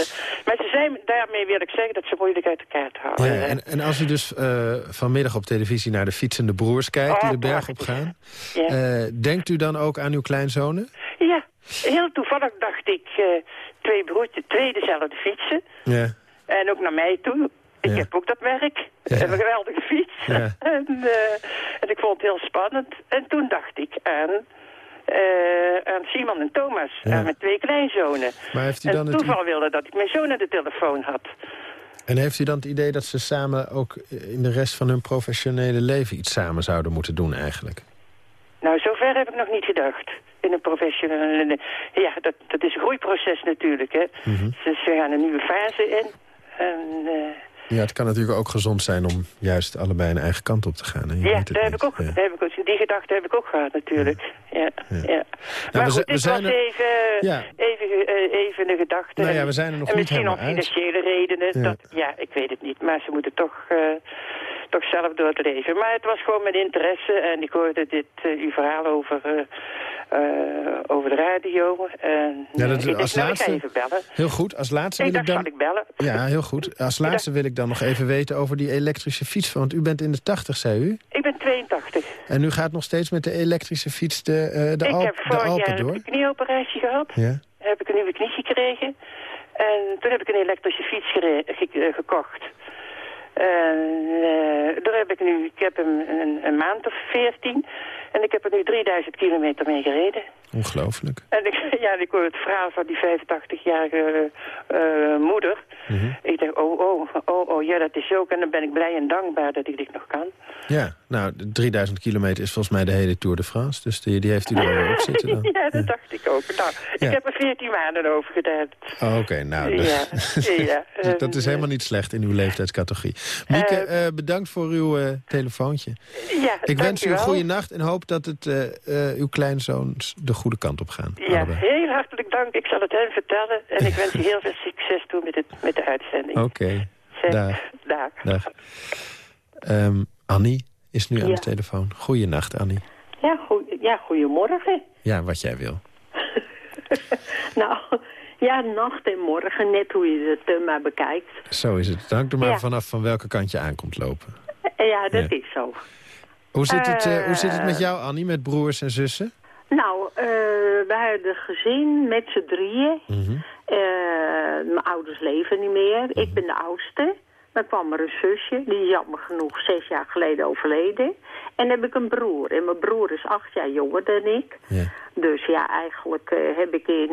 maar ze zijn, daarmee wil ik zeggen dat ze moeilijk uit elkaar te houden. Ja, en, en als u dus vanmiddag op televisie naar de fietsende broers kijkt... Oh, die de berg op gaan... Denkt u dan ook aan uw kleinzonen? Ja, heel toevallig dacht ik twee broertjes, twee dezelfde fietsen. Ja. En ook naar mij toe. Ik Ja. heb ook dat werk. Ja. En een geweldige fiets. Ja. En, uh, en ik vond het heel spannend. En toen dacht ik aan, uh, aan Simon en Thomas. Aan mijn twee kleinzonen. Maar heeft u en dan het toeval wilde dat ik mijn zoon aan de telefoon had. En heeft u dan het idee dat ze samen ook in de rest van hun professionele leven iets samen zouden moeten doen eigenlijk? Nou, zover heb ik nog niet gedacht. In een professionele... Ja, dat, dat is een groeiproces natuurlijk, hè. Mm -hmm. Dus we gaan een nieuwe fase in. En... Uh, Ja, het kan natuurlijk ook gezond zijn om juist allebei een eigen kant op te gaan. Hè? Je Ja, daar heb, ik ook, Ja. daar heb ik ook, die gedachte heb ik ook gehad natuurlijk. Ja. Ja. Nou, Maar we goed, zi- we dit zijn was er- even, even, eh, even gedachte. Nou ja, we zijn er nog en niet misschien om financiële redenen. Ja. Dat, ja, ik weet het niet. Maar ze moeten toch, eh, toch zelf doorleven. Maar het was gewoon met interesse. En ik hoorde dit, eh, uw verhaal over, eh, eh, over de radio. En Ja, dat- ik dacht, als nou, laatste- ik ga even bellen. Heel goed, als laatste Ik wil ik dan... ik bellen? Ja, heel goed. Als laatste wil ik dan nog even weten over die elektrische fiets. Want u bent in de 80, zei u. Ik ben 82. En u gaat nog steeds met de elektrische fiets de, eh, de, ik Alp- heb de vorig Alpen jaar door? een knieoperatie gehad. Ja. heb ik een nieuwe knie gekregen. En toen heb ik een elektrische fiets ge- gekocht. En eh, daar heb ik nu, ik heb hem een, een maand of veertien. En ik heb er nu 3000 kilometer mee gereden. Ongelooflijk. En ik, ja, ik hoor het verhaal van die 85-jarige eh, moeder. Mhm. Ik denk, oh, oh, oh, oh, ja, dat is ook. En dan ben ik blij en dankbaar dat ik dit nog kan. Ja, nou, de 3000 kilometer is volgens mij de hele Tour de France. Dus die, die heeft u er wel op zitten dan. ja, dat dacht ik ook. Nou, Ja. ik heb er 14 maanden over gedaan. Oh, Oké, nou, Ja, ja, dus dat is helemaal niet slecht in uw leeftijdscategorie. Mieke, eh, bedankt voor uw eh, telefoontje. Ja, Ik wens u een goede nacht en hoop dat het, eh, eh, uw kleinzoons de goede kant op gaan. Ja, allebei. heel hartelijk dank. Ik zal het hen vertellen. En ik wens je heel veel succes toe met, het, met de uitzending. Oké, Zeg, dag. dag. dag. Ehm, Annie is nu aan de telefoon. Goeienacht, Annie. Ja, goe- ja, goedemorgen. Ja, wat jij wil. Nou, ja, nacht en morgen, net hoe je het eh, maar bekijkt. Zo is het. Het hangt er maar Ja. vanaf van welke kant je aankomt lopen. Ja, dat Ja. is zo. Hoe zit, het, eh, hoe zit het met Eh, jou, Annie, met broers en zussen? Nou, eh wij hadden gezin met z'n drieën. Mhm. Mijn ouders leven niet meer. Ik ben de oudste. Dan kwam er een zusje, die is jammer genoeg zes jaar geleden overleden. En dan heb ik een broer. En mijn broer is acht jaar jonger dan ik. Ja. Dus ja, eigenlijk heb ik in,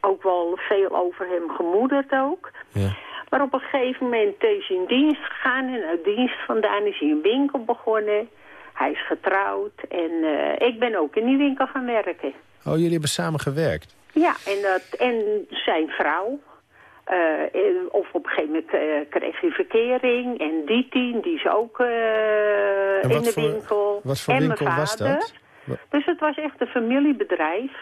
ook wel veel over hem gemoederd ook. Ja. Maar op een gegeven moment is hij in dienst gegaan en uit dienst vandaan is hij een winkel begonnen. Hij is getrouwd en eh, ik ben ook in die winkel gaan werken. Oh, jullie hebben samen gewerkt? Ja, en, dat, en zijn vrouw. eh, of op een gegeven moment eh, kreeg hij verkering. En die tien, die is ook in de voor- winkel. wat voor en winkel mijn was vader. dat? Dus het was echt een familiebedrijf.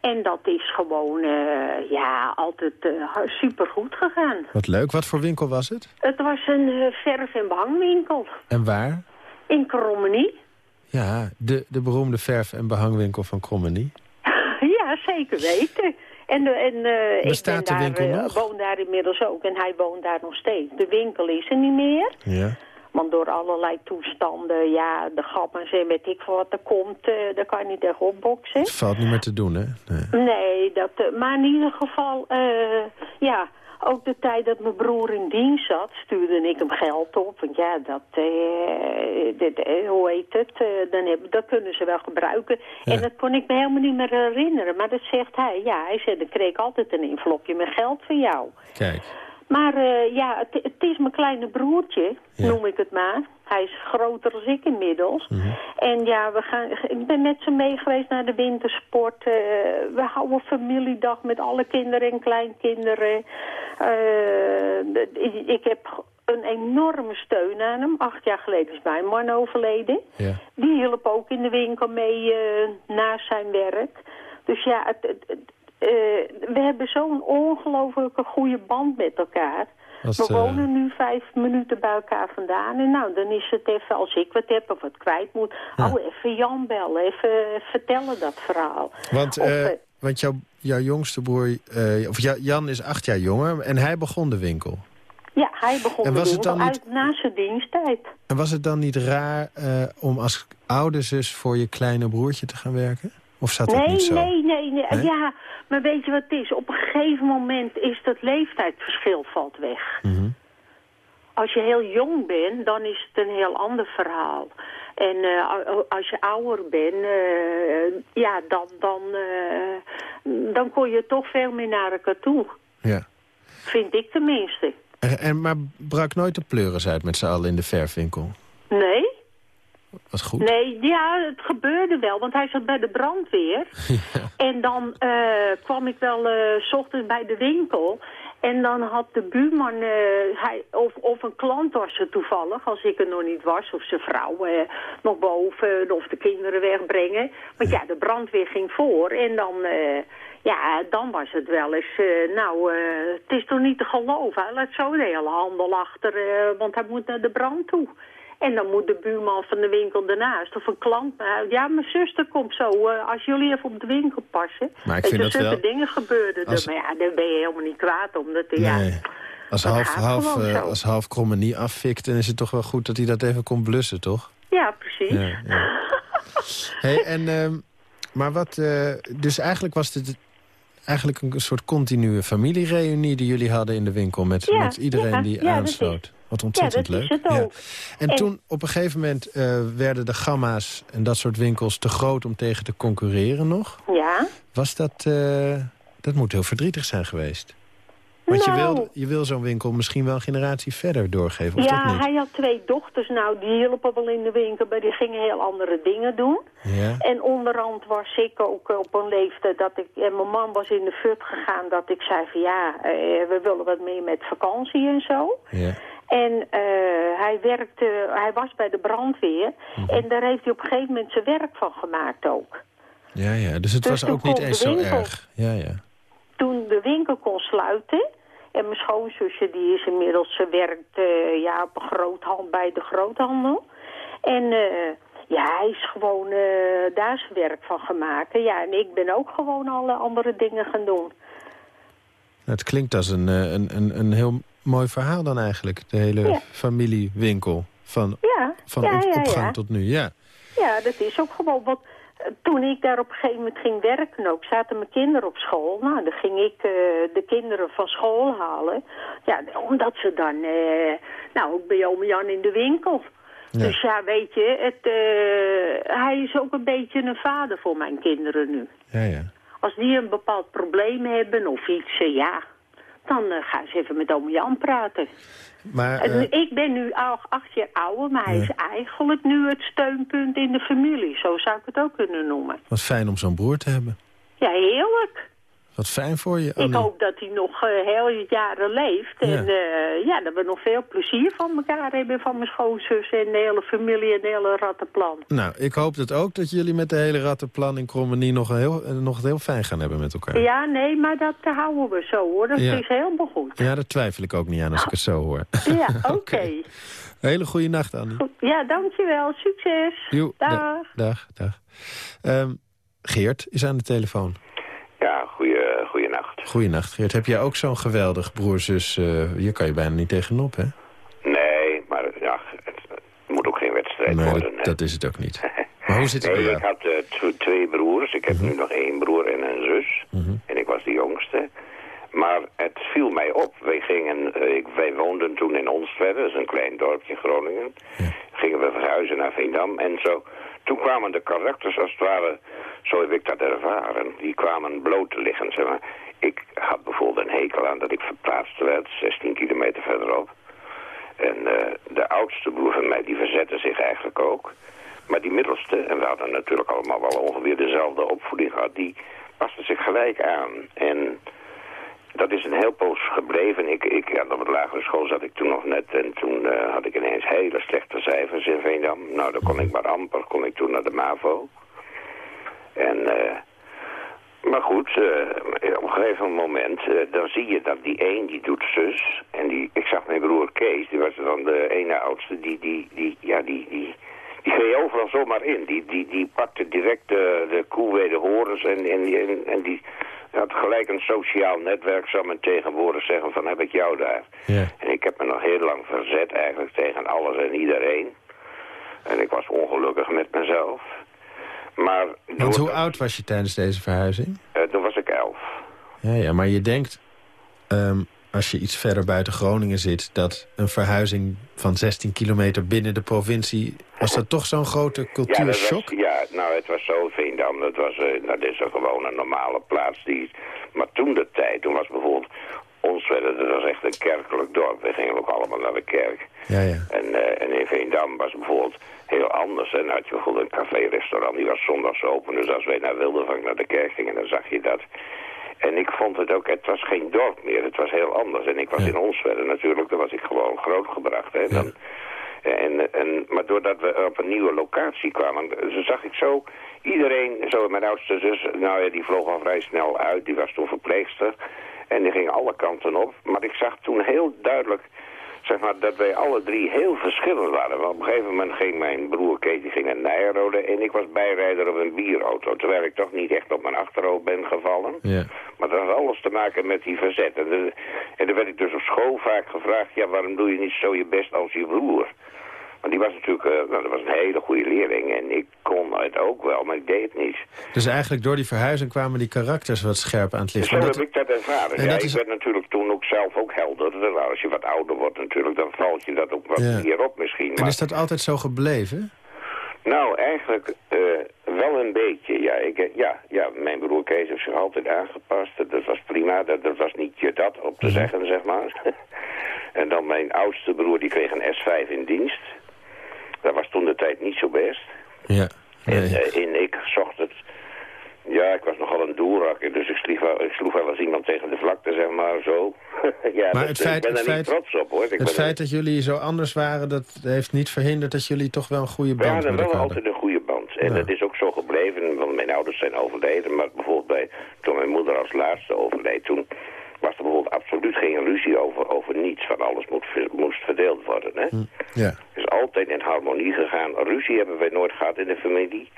En dat is gewoon, eh, ja, altijd uh, supergoed gegaan. Wat leuk. Wat voor winkel was het? Het was een eh, verf- en behangwinkel En waar? in Krommenie. Ja, de, de beroemde verf- en behangwinkel van Krommenie. ja, zeker weten. En, de, en ik ben daar, winkel nog? woon daar inmiddels ook en hij woont daar nog steeds. De winkel is er niet meer. Ja. Want door allerlei toestanden, ja, de gammers en weet ik wat er komt, eh, daar kan je niet tegen opboksen. Het valt niet meer te doen, hè? Nee. Nee, dat, eh, maar in ieder geval, eh, ja, ook de tijd dat mijn broer in dienst zat, stuurde ik hem geld op. Want ja, dat, eh, dit, eh, hoe heet het, eh, dan heb, dat kunnen ze wel gebruiken. En dat kon ik me helemaal niet meer herinneren. Maar dat zegt hij, ja, hij zei, dan kreeg ik altijd een envelopje met geld van jou. Kijk. Maar eh, ja, het, het is mijn kleine broertje, noem ik het maar. Hij is groter dan ik inmiddels. En ja, we gaan, ik ben met ze mee geweest naar de wintersport. eh, we houden familiedag met alle kinderen en kleinkinderen. Eh, ik, ik heb een enorme steun aan hem. Acht jaar geleden is mijn man overleden. Ja. Die hielp ook in de winkel mee naast zijn werk. Dus ja, het, het- het- eh, we hebben zo'n ongelooflijke goede band met elkaar. Als, we eh, wonen nu vijf minuten bij elkaar vandaan. En nou, dan is het even als ik wat heb of wat kwijt moet. Oh, even Jan bellen, even vertellen dat verhaal. Want, Of, eh, eh, want jouw, jouw jongste broer, eh, of Ja- Jan is acht jaar jonger en hij begon de winkel. ja, hij begon en de was het winkel dan niet- uit na zijn diensttijd. En was het dan niet raar eh, om als oude zus voor je kleine broertje te gaan werken? Of zat dat Nee, niet zo? nee, nee, nee. Nee? Ja, maar weet je wat het is? Op een gegeven moment is dat leeftijdsverschil valt weg. Mhm. Als je heel jong bent, dan is het een heel ander verhaal. En eh, als je ouder bent, eh, ja, dan, dan, eh, dan kon je toch veel meer naar elkaar toe. Ja. Vind ik tenminste. En, en, maar brak nooit de pleuris uit met z'n allen in de verfwinkel? Nee? Was goed? Nee, ja, het gebeurde wel, want hij zat bij de brandweer. En dan eh, kwam ik wel eh, s ochtends bij de winkel. En dan had de buurman, uh, hij, of, of een klant was er toevallig, als ik er nog niet was, of zijn vrouw uh, nog boven, of de kinderen wegbrengen. Want ja, de brandweer ging voor en dan, uh, ja, dan was het wel eens, nou, het is toch niet te geloven. Hij laat zo de hele handel achter, want hij moet naar de brand toe. En dan moet de buurman van de winkel ernaast of een klant... ja, mijn zuster komt zo. Uh, als jullie even op de winkel passen. Maar ik vind dat wel... dingen gebeurden. Als... Maar ja, daar ben je helemaal niet kwaad om. Dat, nee. ja, als half, half, uh, als half kromme niet afvikt... dan is het toch wel goed dat hij dat even kon blussen, toch? Ja, precies. Ja, ja. hey, en, uh, maar wat... Uh, dus eigenlijk was dit eigenlijk een soort continue familiereunie... die jullie hadden in de winkel met, ja, met iedereen die aansloot. Wat ontzettend ja, leuk. Ja. En, en, toen op een gegeven moment uh, werden de gamma's en dat soort winkels te groot om tegen te concurreren nog. Ja. Was dat, uh, dat moet heel verdrietig zijn geweest. Want nou, je wil, je wil zo'n winkel misschien wel een generatie verder doorgeven, of ja, dat niet? hij had twee dochters, nou die hielpen wel in de winkel, maar die gingen heel andere dingen doen. Ja. En onderhand was ik ook op een leeftijd dat ik, en mijn man was in de fut gegaan, dat ik zei van ja, we willen wat meer met vakantie en zo. Ja. En uh, hij werkte, hij was bij de brandweer. Mhm. Mm. En daar heeft hij op een gegeven moment zijn werk van gemaakt ook. Ja, ja. Dus het dus was ook niet eens zo erg. Ja, ja. Toen de winkel kon sluiten... En mijn schoonzusje die is inmiddels, ze werkt uh, ja, op een groothand, bij de groothandel. En uh, ja, hij is gewoon uh, daar zijn werk van gemaakt. En ja, en ik ben ook gewoon alle andere dingen gaan doen. Het klinkt als een, een, een, een heel mooi verhaal dan eigenlijk. De hele ja. familiewinkel. Van, ja. van ja, op, ja, opgang ja. tot nu, ja. Ja, dat is ook gewoon wat... Toen ik daar op een gegeven moment ging werken ook, zaten mijn kinderen op school. Nou, dan ging ik uh, de kinderen van school halen. Ja, omdat ze dan... Uh, nou, ook bij oom Jan in de winkel. Ja. Dus ja, weet je, het, uh, hij is ook een beetje een vader voor mijn kinderen nu. Ja, ja. Als die een bepaald probleem hebben of iets, ja, dan uh, gaan ze even met oom Jan praten. Maar, uh, ik ben nu al acht jaar ouder, maar hij is eigenlijk nu het steunpunt in de familie. Zo zou ik het ook kunnen noemen. Wat fijn om zo'n broer te hebben. Ja, heerlijk. Wat fijn voor je, Annie. Ik hoop dat hij nog uh, heel jaren leeft. Ja. En uh, ja, dat we nog veel plezier van elkaar hebben. Van mijn schoonzus en de hele familie en de hele rattenplan. Nou, ik hoop het ook dat jullie met de hele rattenplan in Krommenie nog, heel, nog het heel fijn gaan hebben met elkaar. Ja, nee, maar dat houden we zo hoor. Dat ja. is helemaal goed. Ja, daar twijfel ik ook niet aan als ik het zo hoor. Ja, oké. okay. Hele goede nacht, Annie. Goed. Ja, dankjewel. Succes. Jo, dag. Da dag, dag. Um, Geert is aan de telefoon. Ja, goeie, goeienacht. Goeienacht, Geert. Heb jij ook zo'n geweldig broer-zus? Uh, hier kan je bijna niet tegenop, hè? Nee, maar ja, het, moet ook geen wedstrijd nee, worden. Dat, dat, is het ook niet. maar hoe zit het nee, bij ik had uh, twee broers. Ik heb -huh. nu nog één broer en een zus. -huh. En ik was de jongste. Maar het viel mij op. Wij, gingen, ik, wij woonden toen in Onstwedde, dat is een klein dorpje in Groningen. Ja. Gingen we verhuizen naar Veendam en zo. Toen kwamen de karakters als het ware, zo heb ik dat ervaren, die kwamen bloot te liggen. Zeg maar. Ik had bijvoorbeeld een hekel aan dat ik verplaatst werd, 16 kilometer verderop. En uh, de oudste broer van mij, die verzette zich eigenlijk ook. Maar die middelste, en we hadden natuurlijk allemaal wel ongeveer dezelfde opvoeding gehad, die paste zich gelijk aan. En dat is een heel poos gebleven. Ik, ik, ja, op de lagere school zat ik toen nog net en toen uh, had ik ineens hele slechte cijfers in Veendam. Nou, dan kon ik maar amper, kon ik toen naar de MAVO. En, uh, maar goed, uh, op een gegeven moment, dan zie je dat die een, die doet zus. En die, ik zag mijn broer Kees, die was dan de ene oudste, die, die, die, ja, die, die, die ging overal zomaar in. Die, die, die pakte direct de, de koe bij de horens en, en, en, en die had gelijk een sociaal netwerk, zou men tegenwoordig zeggen van heb ik jou daar. Ja. En ik heb me nog heel lang verzet eigenlijk tegen alles en iedereen. En ik was ongelukkig met mezelf. Maar Want hoe oud was je tijdens deze verhuizing? Uh, toen was ik elf. Ja, ja maar je denkt, um, als je iets verder buiten Groningen zit... dat een verhuizing van 16 kilometer binnen de provincie... was dat toch zo'n grote cultuurshock? Ja, ja, nou, het was zo, Veendam. Dat, was, uh, dat is een gewoon een normale plaats. Die, maar toen de tijd, toen was bijvoorbeeld... Ons werd het was echt een kerkelijk dorp. We gingen ook allemaal naar de kerk. Ja, ja. En, uh, en in Veendam was bijvoorbeeld heel anders. En had je bijvoorbeeld een café-restaurant, die was zondags open. Dus als wij naar Wildervank naar de kerk gingen, dan zag je dat. En ik vond het ook, het was geen dorp meer, het was heel anders. En ik was in Onswerde natuurlijk, daar was ik gewoon grootgebracht. Hè. Dan, en, en, maar doordat we op een nieuwe locatie kwamen, zo zag ik zo iedereen, zo mijn oudste zus, nou ja, die vloog al vrij snel uit, die was toen verpleegster. En die ging alle kanten op. Maar ik zag toen heel duidelijk zeg maar, dat wij alle drie heel verschillend waren. Want op een gegeven moment ging mijn broer Kees die ging naar Nijrode en ik was bijrijder op een bierauto. Terwijl ik toch niet echt op mijn achterhoofd ben gevallen. Ja. Maar dat had alles te maken met die verzet. En, de- en dan werd ik dus op school vaak gevraagd, ja waarom doe je niet zo je best als je broer? Want die was natuurlijk, nou, dat was een hele goede leerling en ik kon het ook wel, maar ik deed het niet. Dus eigenlijk door die verhuizing kwamen die karakters wat scherp aan het licht. Zo Maar heb dat- ik dat ervaren. En Ja, dat ik is- werd natuurlijk toen ook zelf ook helder. Nou, als je wat ouder wordt natuurlijk, dan valt je dat ook wat Ja. meer op misschien. En Maar, is dat altijd zo gebleven? Nou, eigenlijk eh, wel een beetje, ja. Ik, eh, ja, ja. Mijn broer Kees heeft zich altijd aangepast. Dat was prima, dat, dat was niet je dat op te Mhm. zeggen, zeg maar. en dan mijn oudste broer, die kreeg een S5 in dienst. Dat was toen de tijd niet zo best. Ja. En, eh, en ik zocht het... Ja, ik was nogal een doelrakker, dus ik sloeg, wel, ik sloeg wel eens iemand tegen de vlakte, zeg maar, zo. ja, Maar dat- het feit- ik ben het er niet feit- trots op, hoor. Ik Het feit dat jullie zo anders waren, dat heeft niet verhinderd dat jullie toch wel een goede band hadden met wel elkaar altijd een goede band. En Ja. dat is ook zo gebleven, want mijn ouders zijn overleden. Maar bijvoorbeeld bij, toen mijn moeder als laatste overleed, toen was er bijvoorbeeld absoluut geen ruzie over, over niets. Van alles moet, moest verdeeld worden. Hè? Ja. Is altijd in harmonie gegaan. Ruzie hebben wij nooit gehad in de familie.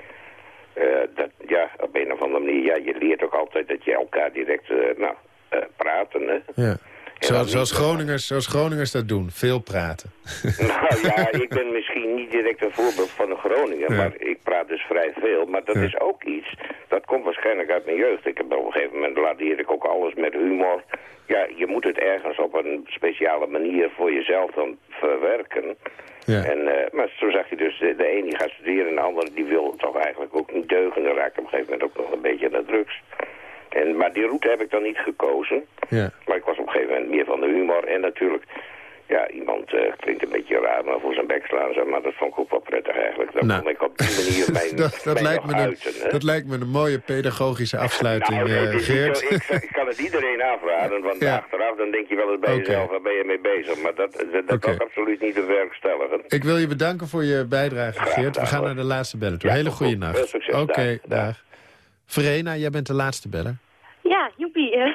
Eh, dat, ja, op een of andere manier, ja, je leert ook altijd dat je elkaar direct, eh, nou, eh, praten, hè. Ja. Zoals, zoals, Groningers, zoals Groningers dat doen, veel praten. Nou ja, ik ben misschien niet direct een voorbeeld van een Groninger, Ja. maar ik praat dus vrij veel. Maar dat Ja. is ook iets, dat komt waarschijnlijk uit mijn jeugd. Ik heb op een gegeven moment, laat leer ik ook alles met humor. Ja, je moet het ergens op een speciale manier voor jezelf dan verwerken. Ja. En, eh, maar zo zag je dus, de, de een die gaat studeren en de andere die wil toch eigenlijk ook niet deugen. Dan raakt op een gegeven moment ook nog een beetje naar drugs. En, maar die route heb ik dan niet gekozen. Ja. Maar ik was op een gegeven moment meer van de humor. En natuurlijk, ja, iemand eh, klinkt een beetje raar, maar voor zijn bek slaan, zeg maar, dat vond ik ook wel prettig eigenlijk. Dan Nou. kon ik op die manier mijn, dat, lijkt me een, uiten, dat lijkt me een mooie pedagogische afsluiting, Nou, nee, eh, niet Geert. zo- ik, ik kan het iedereen aanraden, want Ja. achteraf dan denk je wel eens bij Oké. jezelf, waar ben je mee bezig? Maar dat, dat, dat Oké. was absoluut niet te werkstelligen. Ik wil je bedanken voor je bijdrage, Graag Geert. We gaan naar de laatste beller toe. Ja, Hele goed, goede goed. nacht. Oké, Dag. dag. Verena, jij bent de laatste beller. Ja, joepie.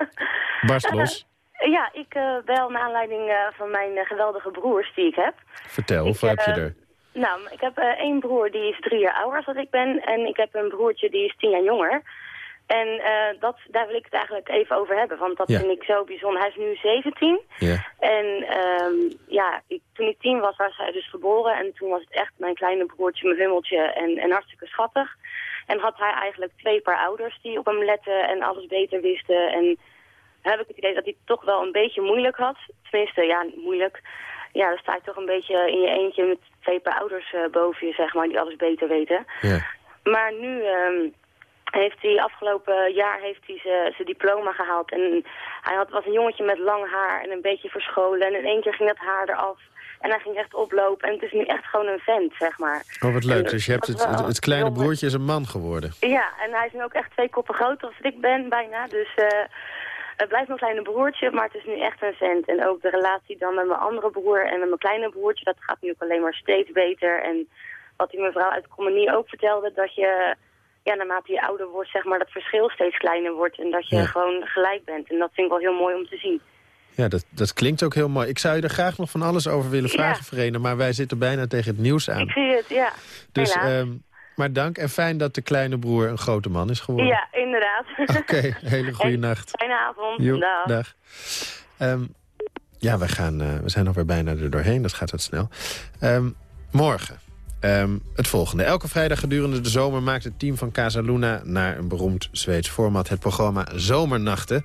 Barst los. Ja, ik eh, bel naar aanleiding eh, van mijn eh, geweldige broers die ik heb. Vertel, hoeveel heb je eh, er? Nou, ik heb eh, één broer die is drie jaar ouder dan ik ben. En ik heb een broertje die is tien jaar jonger. En eh, dat, daar wil ik het eigenlijk even over hebben. Want dat Ja. vind ik zo bijzonder. Hij is nu 17. Ja. En ehm, ja, ik, toen ik tien was, was hij dus geboren. En toen was het echt mijn kleine broertje, mijn hummeltje. En, en hartstikke schattig. En had hij eigenlijk twee paar ouders die op hem letten en alles beter wisten. En heb ik het idee dat hij het toch wel een beetje moeilijk had. Tenminste, ja, moeilijk. Ja, dan sta je toch een beetje in je eentje met twee paar ouders eh, boven je, zeg maar, die alles beter weten. Ja. Maar nu ehm, heeft hij afgelopen jaar heeft hij zijn diploma gehaald. En hij had, was een jongetje met lang haar en een beetje verscholen. En in één keer ging dat haar eraf. En hij ging echt oplopen. En het is nu echt gewoon een vent, zeg maar. Oh, wat leuk. Dus je hebt het, het, kleine broertje is een man geworden. Ja, en hij is nu ook echt twee koppen groter als ik ben, bijna. Dus eh, het blijft mijn kleine broertje, maar het is nu echt een vent. En ook de relatie dan met mijn andere broer en met mijn kleine broertje, dat gaat nu ook alleen maar steeds beter. En wat die mevrouw uit de communie ook vertelde, dat je, ja, naarmate je ouder wordt, zeg maar, dat verschil steeds kleiner wordt. En dat je Ja. gewoon gelijk bent. En dat vind ik wel heel mooi om te zien. Ja, dat, dat klinkt ook heel mooi. Ik zou je er graag nog van alles over willen Ja. vragen, Verena, maar wij zitten bijna tegen het nieuws aan. Ik zie het, ja. Dus. Maar dank en fijn dat de kleine broer een grote man is geworden. ja, inderdaad. Oké, hele goede nacht. Fijne avond. Jo, Dag. dag. Ehm, ja, we, gaan, eh, we zijn alweer bijna er doorheen. Dat gaat wat snel. Ehm, morgen. ehm, het volgende. Elke vrijdag gedurende de zomer maakt het team van Casa Luna... naar een beroemd Zweeds format het programma Zomernachten.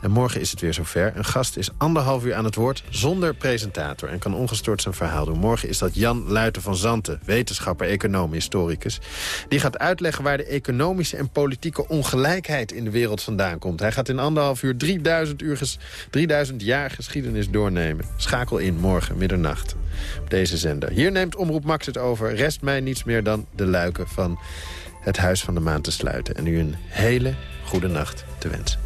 En morgen is het weer zover. Een gast is anderhalf uur aan het woord zonder presentator... en kan ongestoord zijn verhaal doen. Morgen is dat Jan Luiten van Zanten, wetenschapper, econoom, historicus. Die gaat uitleggen waar de economische en politieke ongelijkheid... in de wereld vandaan komt. Hij gaat in anderhalf uur 3000, uur ges- 3000 jaar geschiedenis doornemen. Schakel in morgen, middernacht, op deze zender. Hier neemt Omroep Max het over. Rest mij niets meer dan de luiken van het Huis van de Maan te sluiten... en u een hele goede nacht te wensen.